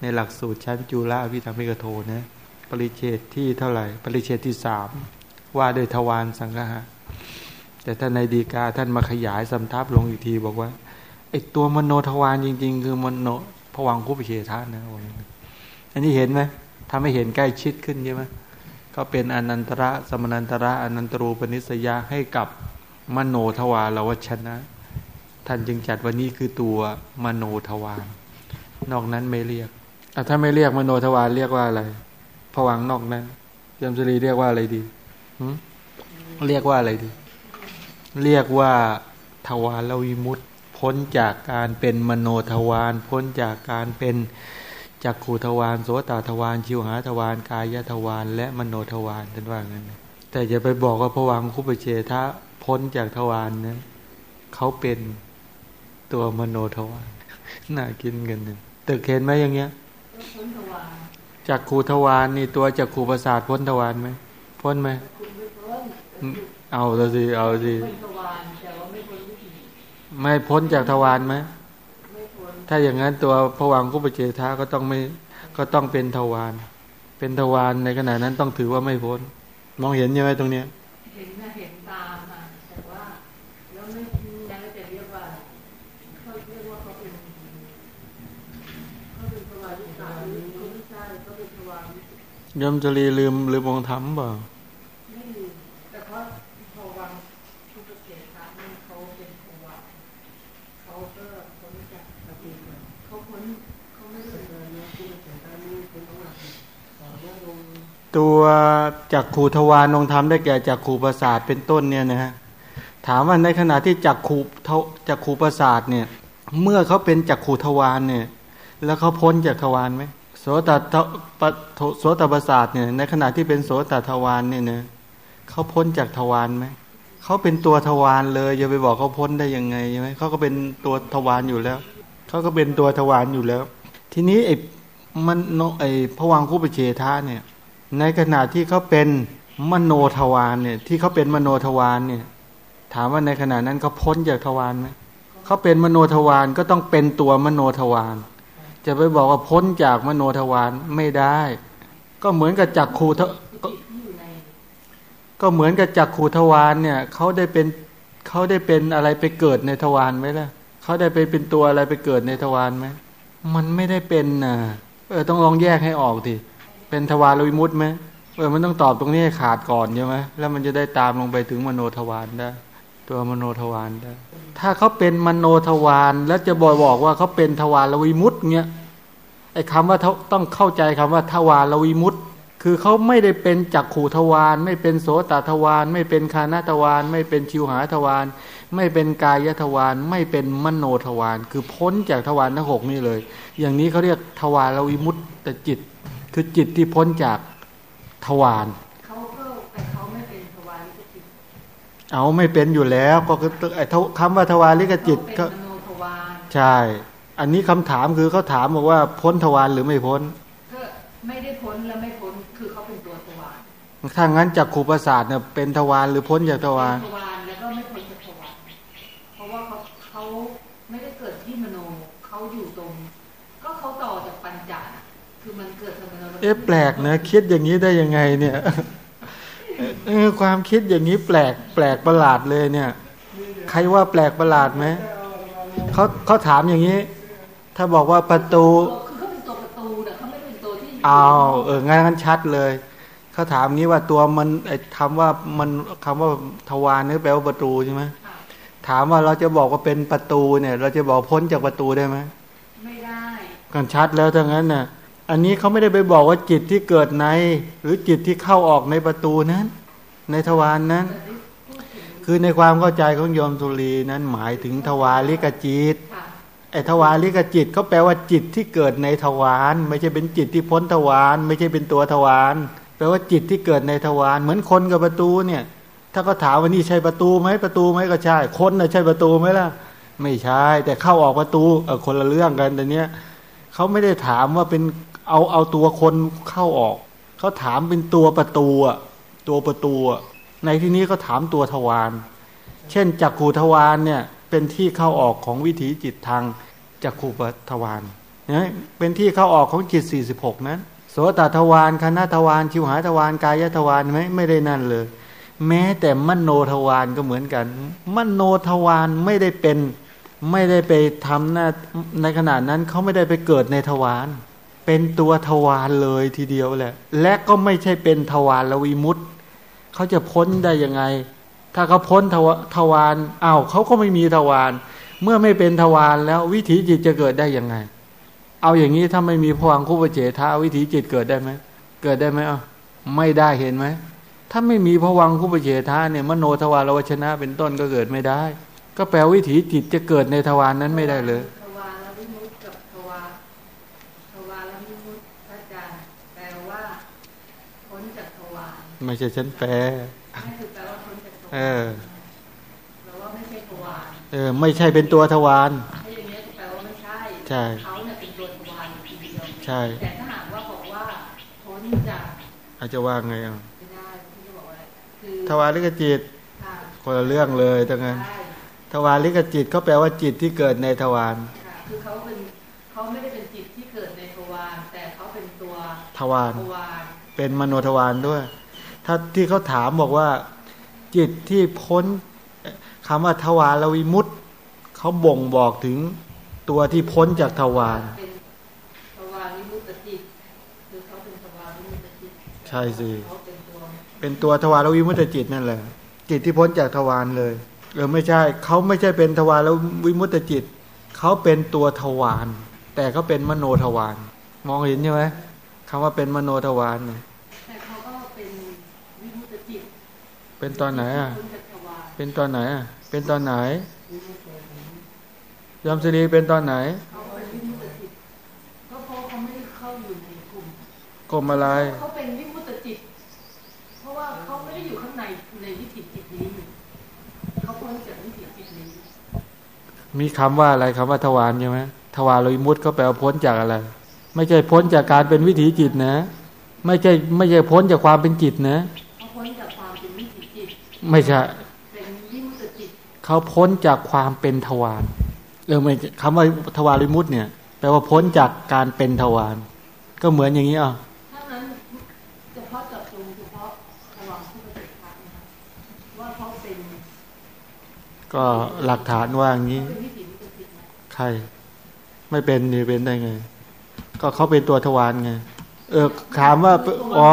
ในหลักสูตรชั้นจูฬอาภิธรรมิกะโทนะปริจเฉทที่เท่าไหร่ ปริจเฉทที่สามว่าโดยทวารสังคหะแต่ท่านในฎีกาท่านมาขยายสำทับลงอีกทีบอกว่าไอ้ตัวมโนทวารจริง ๆ คือมโน ภวังคุปัจเฉทะนะอันนี้เห็นไหมทำให้เห็นใกล้ชิดขึ้นใช่ไหมก็เป็นอนันตระสมนันตระอนันตรูปนิสยาให้กับมโนทวารวชนะ ท่านจึงจัดวันนี้คือตัวมโนทวารนอกนั้นไม่เรียกถ้าไม่เรียกมโนทวารเรียกว่าอะไรผวังนอกนั้นยมสรีเรียกว่าอะไรดีเรียกว่าอะไรดี เรียกว่าทวารวิมุต พ้นจากการเป็นมโนทวารพ้นจากการเป็นจักขูทวารโสตทวารชิวหาทวารกายทวารและมโนทวารท่านว่างั้นแต่อย่าไปบอกว่าผวังคุปเชทะพ้นจากทวารนะเขาเป็นตัวมโนทวารน่ากินกันหนึ่งตึกเห็นไหมอย่างเงี้ยจักขูทวารนี่ตัวจักขูประสาทพ้นทวารไหมพ้นไหมเอาสิเอาสิ ไม่พ้นจากทวารไหมถ้าอย่างนั้นตัวผวังกุปเจทาก็ต้องไม่ก็ต้องเป็นทวารเป็นทวารในขณะนั้นต้องถือว่าไม่พ้น มองเห็นใช่ไหมตรงเนี้ยเห็นนะเห็นตามอะแต่ว่าแล้วไม่ยังจะเรียกว่าเขาเรียกว่าเขาเป็นเขาเป็นทวารที่สามเขาไม่ใช่วารวิสุทธิยมจุลีลืมลืมองค์ธรรมเปล่า ไม่ลืมแต่เพราะพอวังทุกเกศพระนี่เขาเป็นทวารเขาก็พ้นจากปฏิบัติเขาพ้นเขาไม่ได้เป็นอะไรนะทุกเกศพระนี่เป็นต้องหลักต่อว่าลง ตัวจักขูทวารองธรรมได้แก่จักขูประสาทเป็นต้นเนี่ยนะฮะถามว่าในขณะที่จักขูจักขูประสาทเนี่ย เมื่อเขาเป็นจักขูทวารเนี่ย แล้วเขาพ้นจากทวารไหมโสตทปะโสตประสาทเนี่ยในขณะที่เป็นโสตทวารเนี่ยนะเขาพ้นจากทวารไหมเขาเป็นตัวทวารเลยอย่าไปบอกเขาพ้นได้ยังไงใช่ไหมเขาก็เป็นตัวทวารอยู่แล้วเขาก็เป็นตัวทวารอยู่แล้ว ทีนี้ไอ้มันไอ้พวังคุปเฉทาเนี่ย ในขณะที่เขาเป็นมโนทวารเนี่ย ที่เขาเป็นมโนทวารเนี่ย ถามว่าในขณะนั้นเขาพ้นจากทวารไหมเขาเป็นมโนทวารก็ต้องเป็นตัวมโนทวารจะไปบอกว่าพ้นจากมโนทวารไม่ได้ ก็เหมือนกับจักขูทก็ที่อยู่ในก็เหมือนกับจักขูทวารเนี่ยเขาได้เป็นเขาได้เป็นอะไรไปเกิดในทวารไหมล่ะเขาได้ไปเป็นตัวอะไรไปเกิดในทวารไหมมันไม่ได้เป็นนะเออต้องลองแยกให้ออกที เป็นทวารวิมุตต์ไหมเออมันต้องตอบตรงนี้ให้ขาดก่อนใช่ไหมแล้วมันจะได้ตามลงไปถึงมโนทวารได้ ตัวมโนทวารได้ ถ้าเขาเป็นมโนทวารแล้วจะบอกบอกว่าเขาเป็นทวารวิมุตต์เงี้ยไอ้คำว่าทต้องเข้าใจคำว่าทวารวิมุตต์คือเขาไม่ได้เป็นจักขู่ทวารไม่เป็นโสตทวารไม่เป็นคานาทวารไม่เป็นชิวหาทวารไม่เป็นกายทวารไม่เป็นมโนทวารคือพ้นจากทวารทั้งหกนี่เลย อย่างนี้เขาเรียกทวารวิมุตตจิต คือจิตที่พ้นจากทวารเขาก็แต่เขาไม่เป็นทวารวิสุทธิเอาไม่เป็นอยู่แล้ว ก็คือไอ้ทวคำว่าทวาริกจิตเขาก็เป็นมโนทวารใช่ อันนี้คำถามคือเขาถามบอกว่าพ้นทวารหรือไม่พ้นก็ไม่ได้พ้นและไม่พ้นคือเขาเป็นตัวทวารถ้างั้นจากขูประสาทเนี่ยเป็นทวารหรือพ้นจากทวารเป็นทวารแล้วก็ไม่พ้นจากทวารเพราะว่าเขาเขาไม่ได้เกิดที่มโนเขาอยู่ตรง เกิดทางมโนเอ๊ะแปลกนะคิดอย่างนี้ได้ยังไงเนี่ยเออความคิดอย่างนี้แปลกแปลกประหลาดเลยเนี่ย ใครว่าแปลกประหลาดไหมเขาเขาถามอย่างนี้ ถ้าบอกว่าประตูคือเขาเป็นตัวประตูน่ะเขาไม่ได้เป็นตัวที่ยู่เอาเอองั้นงั้นชัดเลยเขาถามงี้ว่าตัวมันไอ้คำว่ามันคำว่าทวารนี่แปลว่าประตูใช่ไหมค่ะถามว่าเราจะบอกว่าเป็นประตูเนี่ย เราจะบอกพ้นจากประตูได้ไหมไม่ได้กันชัดแล้วทั้งนั้นน่ะ อันนี้เขาไม่ได้ไปบอกว่าจิตที่เกิดใน หรือจิตที่เข้าออกในประตูนั้น ในทวารนนั้น คือในความเข้าใจของโยมสุรีนั้นหมายถึงทวาริกจิตไอ้ทวาริกจิตเขาแปลว่าจิตที่เกิดในทวารไม่ใช่เป็นจิตที่พ้นทวารไม่ใช่เป็นตัวทวารแปลว่าจิตที่เกิดในทวารเหมือนคนกับประตูเนี่ย ถ้าก็ถามว่านี่ใช่ประตูไหมประตูไหมก็ใช่ คนน่ะใช่ประตูไหมล่ะ ไม่ใช่ แต่เข้าออกประตูเออคนละเรื่องกันแต่เนี้ยเขาไม่ได้ถามว่าเป็น เอาเอาตัวคนเข้าออก เขาถามเป็นตัวประตูอะตัวประตูอะในที่นี้เขาถามตัวทวารเช่นจักขูทวารเนี่ยเป็นที่เข้าออกของวิถีจิตทางจักขูปทวารนะเป็นที่เข้าออกของจิต 46 นั้นโสตทวารคณะทวารชิวหาทวารกายทวารไหมไม่ได้นั่นเลย แม้แต่มโนทวารก็เหมือนกัน มโนทวารไม่ได้เป็นไม่ได้ไปทำหน้าในขณะนั้นเขาไม่ได้ไปเกิดในทวาร เป็นตัวทวารเลยทีเดียวแหละ และก็ไม่ใช่เป็นทวารละวิมุตติเขาจะพ้นได้ยังไง ถ้าเขาพ้นทวทวารอ้าวเขาก็ไม่มีทวารเมื่อไม่เป็นทวารแล้ววิถีจิตจะเกิดได้ยังไง เอาอย่างนี้ถ้าไม่มีพวังคุปเจทาวิถีจิตเกิดได้ไหมเกิดได้ไหมอะไม่ได้เห็นไหมถ้าไม่มีพวังคุปเจทาเนี่ยมโนทวารวชนะเป็นต้นก็เกิดไม่ได้ ก็แปลวิถีจิตจะเกิดในทวารนั้นไม่ได้เลย ทวารและวิมุตติกับทวารทวารและวิมุตติพระอาจารย์แปลว่าพ้นจากทวาร ไม่ใช่ฉันแปลนั่นคือแปลว่าพ้นจากทวารเออแปลว่าไม่ใช่ทวารเออ ไม่ใช่เป็นตัวทวารถ้าอย่างนี้ยแปลว่าไม่ใช่ใช่เขาเนี่ยเป็นตัวทวารทีเดียวใช่แต่ถ้าหากว่าบอกว่าพ้นจากอาจจะว่าไงอะไม่ได้ที่จะบอกว่าคือทวาริกจิตค่ะคนละเรื่องเลยทั้งนั้นใช่ทวาริกจิตเขาแปลว่าจิตที่เกิดในทวารค่ะคือเขาเป็นเขาไม่ได้เป็นจิตที่เกิดในทวารแต่เขาเป็นตัวทวารทวารเป็นมโนทวารด้วย ถ้าที่เขาถามบอกว่า จิตที่พ้นคำว่าทวารวิมุตติเขาบ่งบอกถึงตัวที่พ้นจากทวารเป็นทวารวิมุตติจิตคือเขาเป็นทวารใช่สิเป็นตัวทวารวิมุตตจิตนั่นแหละ จิตที่พ้นจากทวารเลยเออไม่ใช่เขาไม่ใช่เป็นทวารวิมุตตจิตเขาเป็นตัวทวารแต่เขาเป็นมโนทวารมองเห็นใช่ไหมคำว่าเป็นมโนทวารเนี่ย แต่เขาก็เป็นวิมุตติจิต เป็นตอนไหนอะพ้นจากทวารเป็นตอนไหนอะ เป็นตอนไหนยอมสิรีเป็นตอนไหนเขาเป็นวิมุตติจิตก็เพราะเขาไม่ได้เข้าอยู่ในกลุ่มกลมอะไรเขาเป็นวิมุตติจิต เพราะว่าเขาไม่ได้อยู่ข้างในในวิถีจิตนี้เขาพ้นจากวิถีจิตนี้ มีคำว่าอะไรคำว่าทวารใช่ไหมทวารวิมุตต์เขาแปลว่าพ้นจากอะไร ไม่ใช่พ้นจากการเป็นวิถีจิตนะ ไม่ใช่ไม่ใช่พ้นจากความเป็นจิตนะ ไม่ใช่เป็นวิมุตติจิตเขาพ้นจากความเป็นทวารเออไม่คำว่าทวารวิมุตต์เนี่ยแปลว่าพ้นจากการเป็นทวารก็เหมือนอย่างนี้อะถ้านั้นเฉพาะเจาะจงเฉพาะระวังผู้ปฏิบัตินะคะว่าเขาเป็นก็หลักฐานว่าอย่างนี้เป็นวิถีมุตตินะใคร ไม่เป็นนี่เป็นได้ไง ก็เขาเป็นตัวทวารไง เออถามว่า อ๋อ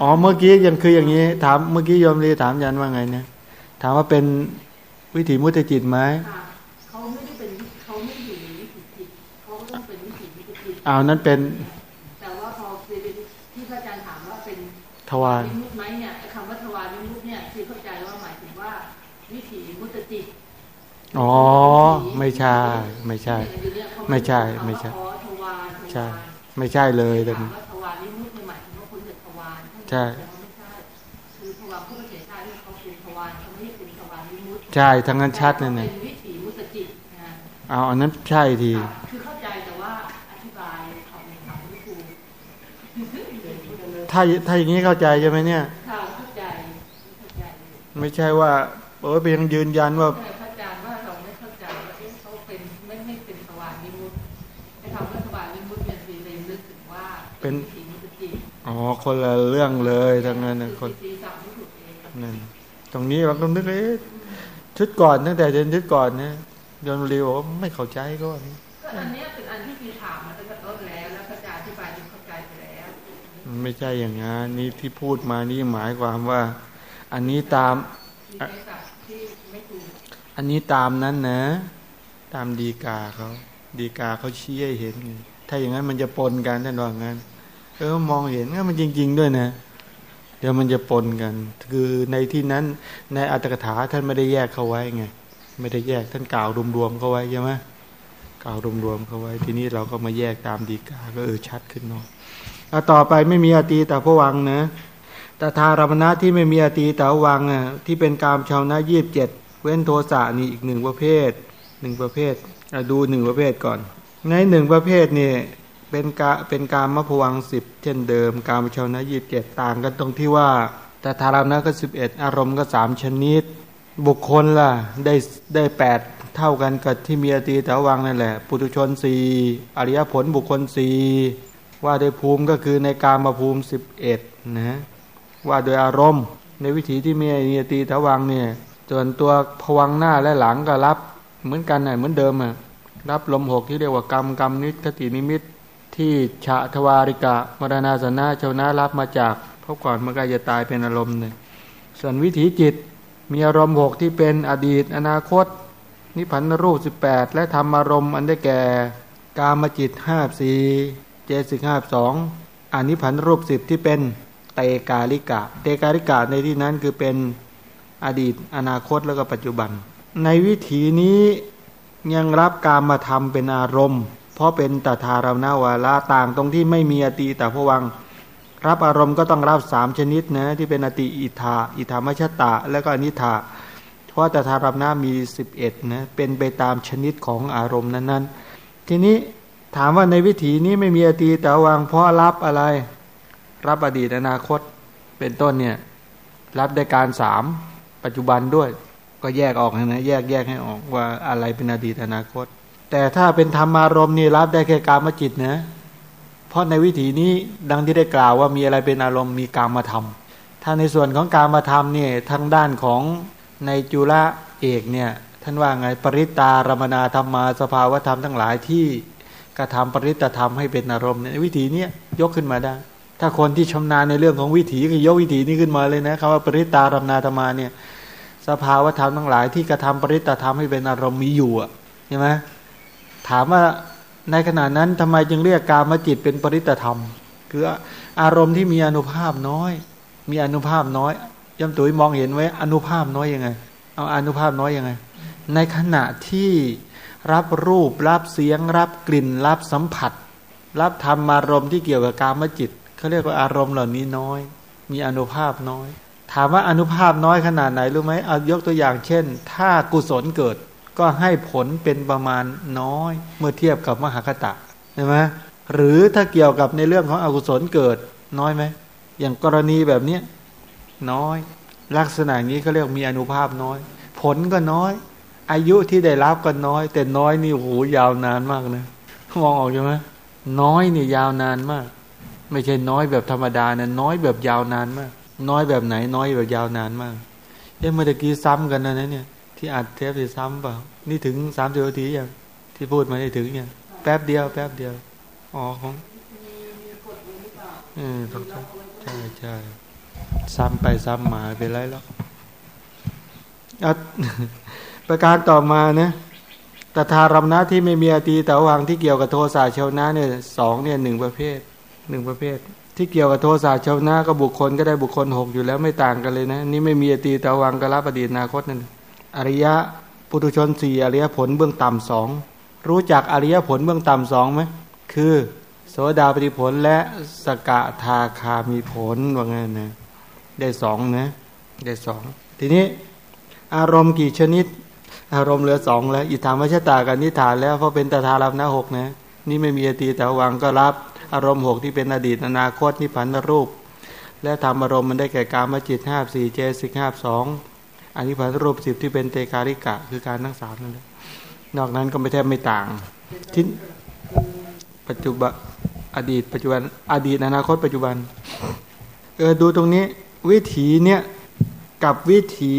อ๋อเมื่อกี้ยังคืออย่างนี้ ถามเมื่อกี้โยมรีถามยันว่าไงเนี่ย ถามว่าเป็นวิถีมุตจิตไหมค่ะเขาไม่ได้เป็นเขาไม่ได้อยู่ในวิถีจิตเขาก็ต้องเป็นวิถีมุตติอ้าวนั้นเป็น แต่ว่าพอที่พระอาจารย์ถามว่าเป็นทวารวิมุตไหมเนี่ยไอ้คำว่าทวารวิมุตเนี่ยคือเข้าใจว่าหมายถึงว่า วิถีมุตติอ๋อ ไม่ใช่ ไม่ใช่ ไม่ใช่ ไม่ใช่อ๋อทวารใช่ ไม่ใช่เลยต ใช่แต่ว่าไม่ใช่คือทวารผู้ประเสริฐชาติเขาเป็นทวารเขาไม่ได้เป็นทวารวิมุตใช่ทั้งนั้นชัดนั่นเป็เองนวิถีมุตจิตนะเอาอันนั้นใช่ทีคือเข้าใจแต่ว่าอธิบายออกในคำไม่ถูกถ้าถ้าอย่างนี้เข้าใจใช่ไหมเนี่ยค่ะเข้าใจเข้าใจไม่ใช่ว่าเออไปยังยืนยันว่าแต่พระอาจารย์ว่าเราไม่เข้าใจว่าเอ๊ะเขาเป็นไม่ไม่เป็นทวารวิมุตไอ้คำว่าทวารวิมุตเนี่ยคื อเลยนึกถึงว่าวิถีมุตจิตอ๋อคนละเรื่องเลยทั้งนั้นนะคนสีสันไม่ถูกเองนั่นตรงนี้เราต้องนึกเลยชุดก่อนตั้งแต่เดือนชุดก่อนเนี่ยยนรีบอกว่าไม่เข้าใจก็ว่าก็อันเนี้ยเป็นอันที่คือถามมาตั้งแต่ต้นแล้วแล้วพระอาจารย์อธิบายจนเข้าใจไปแล้วมันไม่ใช่อย่างนั้นนี่ที่พูดมานี่หมายความว่า อันนี้ตามมีใช้ศัพท์ที่ไม่ถูกอันนี้ตามนั้นนะ ตามดีกาเขาดีกาเขาชี้ให้เห็นไงถ้าอย่างนั้นมันจะปนกันท่านว่างั้น เออมองเห็นก็มันจริง ๆ ด้วยนะ เดี๋ยวมันจะปนกัน คือในที่นั้นในอัตถกถาท่านไม่ได้แยกเขาไว้ไงไม่ได้แยกท่านกล่าวรวมๆเขาไว้ใช่ไหมกล่าวรวมๆเขาไว้ ทีนี้เราก็มาแยกตามดีกาก็เออชัดขึ้นเนาะเอาต่อไปไม่มีอตีแต่พวังนะแต่ทารมณะที่ไม่มีอตีแต่วังอะที่เป็นกามชาวนะยี่บเจ็ดเว้นโทสะนี่อีกหนึ่งประเภทหนึ่งประเภทอะดูหนึ่งประเภทก่อน ในหนึ่งประเภทเนี่ย เป็นกาเป็นการมะพวังสิบเช่นเดิม การมชาวนะยีบเจ็ดต่างกันตรงที่ว่าแต่ทารมณะก็สิบเอ็ดอารมณ์ก็สามชนิด บุคคลล่ะได้ได้แปดเท่ากันกับที่มีอตีแต่วังนั่นแหละ ปุถุชนสี่อริยผลบุคคลสี่ว่าโดยภูมิก็คือในการมาภูมิสิบเอ็ดนะว่าโดยอารมณ์ ในวิถีที่มีอตีแต่วังเนี่ยส่วนตัวผวังหน้าและหลังก็รับเหมือนกันน่ะเหมือนเดิมอะรับลมหกที่เรียกว่ากรรมกรรมนิคตินิมิต ที่ฉะทวาริกะมรณาสนะชาวนะรับมาจากเพราะก่อนมันก็จะตายเป็นอารมณ์เนี่ยส่วนวิถีจิตมีอารมณ์หกที่เป็นอดีต อนาคต นิพพานรูปสิบแปดและธรรมอารมณ์อันได้แก่ กามจิตห้าสี่เจสิกห้าสองอานิพพานรูปสิบที่เป็นเตกาลิกะ เตกาลิกะในที่นั้นคือเป็นอดีต อนาคตแล้วก็ปัจจุบัน ในวิถีนี้ยังรับการมาทำเป็นอารมณ์ เพราะเป็นตถารมนาวาระต่างตรงที่ไม่มีอตีแต่พวัง รับอารมณ์ก็ต้องรับสามชนิดนะที่เป็นอติอิทาอิทามชตะ และก็อนิธาเพราะแต่ทารมนามีสิบเอ็ดนะเป็นไปตามชนิดของอารมณ์นั้นๆ ทีนี้ถามว่าในวิถีนี้ไม่มีอตีแต่วางเพราะรับอะไร รับอดีตอนาคตเป็นต้นเนี่ยรับได้การสามปัจจุบันด้วย ก็แยกออกนะแยกแยกให้ออกว่าอะไรเป็นอดีตอนาคต แต่ถ้าเป็นธรรมารมณ์นี่รับได้แค่กามจิตนะ เพราะในวิถีนี้ดังที่ได้กล่าวว่ามีอะไรเป็นอารมณ์มีกามมาทำถ้าในส่วนของกามมาทำเนี่ยทางด้านของในจุลเอกเนี่ยท่านว่าไงปริตารมนาธรรมาสภาวธรรมทั้งหลายที่กระทำปริตธรรมให้เป็นอารมณ์ในวิถีเนี้ยยกขึ้นมาได้ ถ้าคนที่ชำนาญในเรื่องของวิถีก็ยกวิถีนี้ขึ้นมาเลยนะคำว่าปริตารำนาธรรมาเนี่ยสภาวธรรมทั้งหลายที่กระทำปริตธรรมให้เป็นอารมณ์มีอยู่อะใช่ไหม ถามว่าในขณะนั้นทำไมจึงเรียกกามจิตเป็นปริตธรรม คืออารมณ์ที่มีอนุภาพน้อย มีอนุภาพน้อยย่ำตุ๋ยมองเห็นไว้อนุภาพน้อยยังไง เอาอนุภาพน้อยยังไง ในขณะที่รับรูปรับเสียง รับกลิ่น รับสัมผัส รับธรรมอารมณ์ที่เกี่ยวกับกามจิตเขาเรียกว่าอารมณ์เหล่านี้น้อย มีอนุภาพน้อย ถามว่าอนุภาพน้อยขนาดไหนรู้ไหมเอายกตัวอย่างเช่น ถ้ากุศลเกิด ก็ให้ผลเป็นประมาณน้อย เมื่อเทียบกับมหากตะใช่ไหมหรือถ้าเกี่ยวกับในเรื่องของอกุศลเกิดน้อยไหมอย่างกรณีแบบเนี้ยน้อย ลักษณะนี้เขาเรียกมีอนุภาพน้อย ผลก็น้อย อายุที่ได้รับก็น้อย แต่น้อยนี่โหยาวนานมากนะมองออกใช่ไหมน้อยนี่ยาวนานมาก ไม่ใช่น้อยแบบธรรมดานะน้อยแบบยาวนานมาก น้อยแบบไหน น้อยแบบยาวนานมากเอ๊ะเมื่อกี้ซ้ำกันนะเนี่ย ที่อัดเทปที่ซ้ำเปล่านี่ถึงสามสิบนาทีอย่างที่พูดมาได้ถึงอย่างแป๊บเดียว แป๊บเดียวอ๋อของเออต้องใช่ใช่ซ้ำไปซ้ำมาเป็นไรแล้วประการต่อมานะตถารมนะที่ไม่มีอตีแต่วังที่เกี่ยวกับโทสะเชวนะเนี่ยสองเนี่ยหนึ่งประเภทหนึ่งประเภท ที่เกี่ยวกับโทสะเชวนะก็บุคคลก็ได้บุคคลหกอยู่แล้วไม่ต่างกันเลยนะ นี่ไม่มีอตีแต่วังก็รับอดีตอนาคตนั่น อริยะปุถุชนสี่อริยผลเบื้องต่ำสองรู้จักอริยผลเบื้องต่ำสองไหมคือ โสดาปฏิผลและสกทาคามีผลว่าไงนะได้สองนะได้สองทีนี้อารมณ์กี่ชนิด อารมณ์เหลือสองแล้วอิทธามชตากันนิฐานแล้วเพราะเป็นตถารับนะหกนะนี่ไม่มีอตีแต่วังก็รับ อารมณ์หกที่เป็นอดีตอนาคตนิพพานรูป และทำอารมณ์มันได้แก่การมจิตห้าสี่เจสิกห้าสอง อันนี้พันรูปสิบที่เป็นเตกาลิกะ คือการทั้งสามนั่นแหละนอกนั้นก็ไม่แทบไม่ต่างทิ้นปัจจุบันอดีต ปัจจุบัน อดีตอนาคตปัจจุบันเออดูตรงนี้ วิถีเนี่ยกับวิถี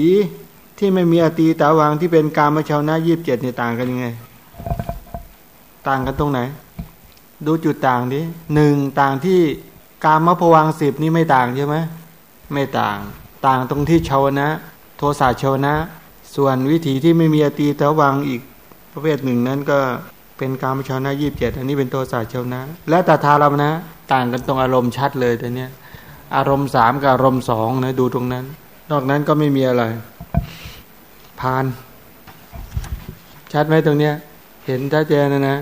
ที่ไม่มีอตีตาวังที่เป็นการมาชาวนายีบเจ็ดเนี่ยต่างกันยังไง ต่างกันตรงไหน ดูจุดต่างดิหนึ่งต่างที่การมะพวังสิบนี่ไม่ต่างใช่ไหมไม่ต่าง ต่างตรงที่ชาวนะ โทสะชาวนะ ส่วนวิถีที่ไม่มีอตีตวังอีกประเภทหนึ่งนั้นก็เป็นการมชาวนะยีบเจ็ดอันนี้เป็นโทสะชาวนะ และตาทารมนะ ต่างกันตรงอารมณ์ชัดเลยแต่เนี้ยอารมณ์สามกับอารมณ์สองนะดูตรงนั้น นอกนั้นก็ไม่มีอะไรผ่าน ชัดไหมตรงเนี้ย เห็นชัดเจนนะนะ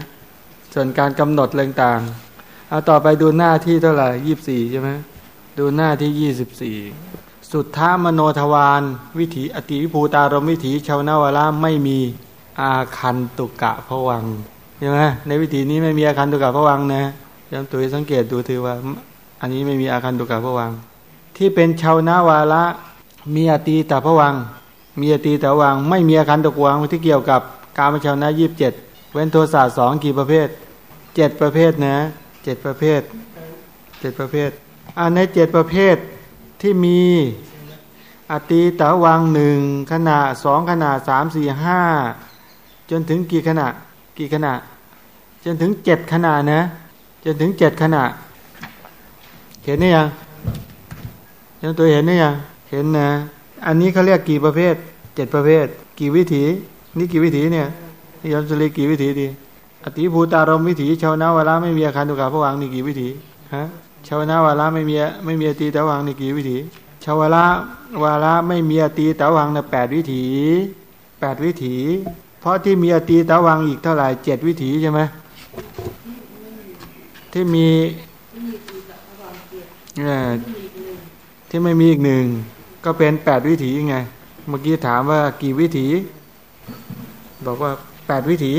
ส่วนการกำหนดเรื่องต่างเอาต่อไปดูหน้าที่เท่าไหร่ยี่บสี่ใช่ไหมดูหน้าที่ยี่สิบสี่ สุดท้ามโนทวารวิถีอติวิภูตารมวิถีชาวนาวาระไม่มีอาคันตุกะพวังใช่ไหมในวิถีนี้ไม่มีอาคันตุกะพวังนะย้ำตัวสังเกตดูถือว่า อันนี้ไม่มีอาคันตุกะพวัง ที่เป็นชาวนาวาระมีอตีตาพวัง มีอตีตาวัง ไม่มีอาคันตุกวังที่เกี่ยวกับกามชาวนะยีิบเจ็ดเว้นโทสะสองกี่ประเภทเจ็ดประเภทนะเจ็ดประเภทเจ็ดประเภทอันในเจ็ดประเภท ที่มีอตีตาวังหนึ่งขนาดสองขนาดสามสี่ห้าจนถึงกี่ขณะกี่ขณะจนถึงเจ็ดขณะนะ จนถึงเจ็ดขณะเห็นไหมยังยังตัวเห็นไหมยังเห็นนะ อันนี้เขาเรียกกี่ประเภทเจ็ดประเภท กี่วิถีนี่กี่วิถีเนี่ยยมสุรีกี่วิถีดีอติภูตารมวิถีชาวนาวาระไม่มีอาคารตุกาพระวังนี่กี่วิถีฮะ ชาวนาวาระไม่มีไม่มีตีตะวังนี่กี่วิถีชาวละวาระไม่มีตีตะวังในแปดวิถีแปดวิถี เพราะที่มีอตีตะวังอีกเท่าไหร่เจ็ดวิถีใช่ไหมที่มีที่ไม่มีอีกหนึ่งก็เป็นแปดวิถีไง เมื่อกี้ถามว่ากี่วิถี บอกว่าแปดวิถี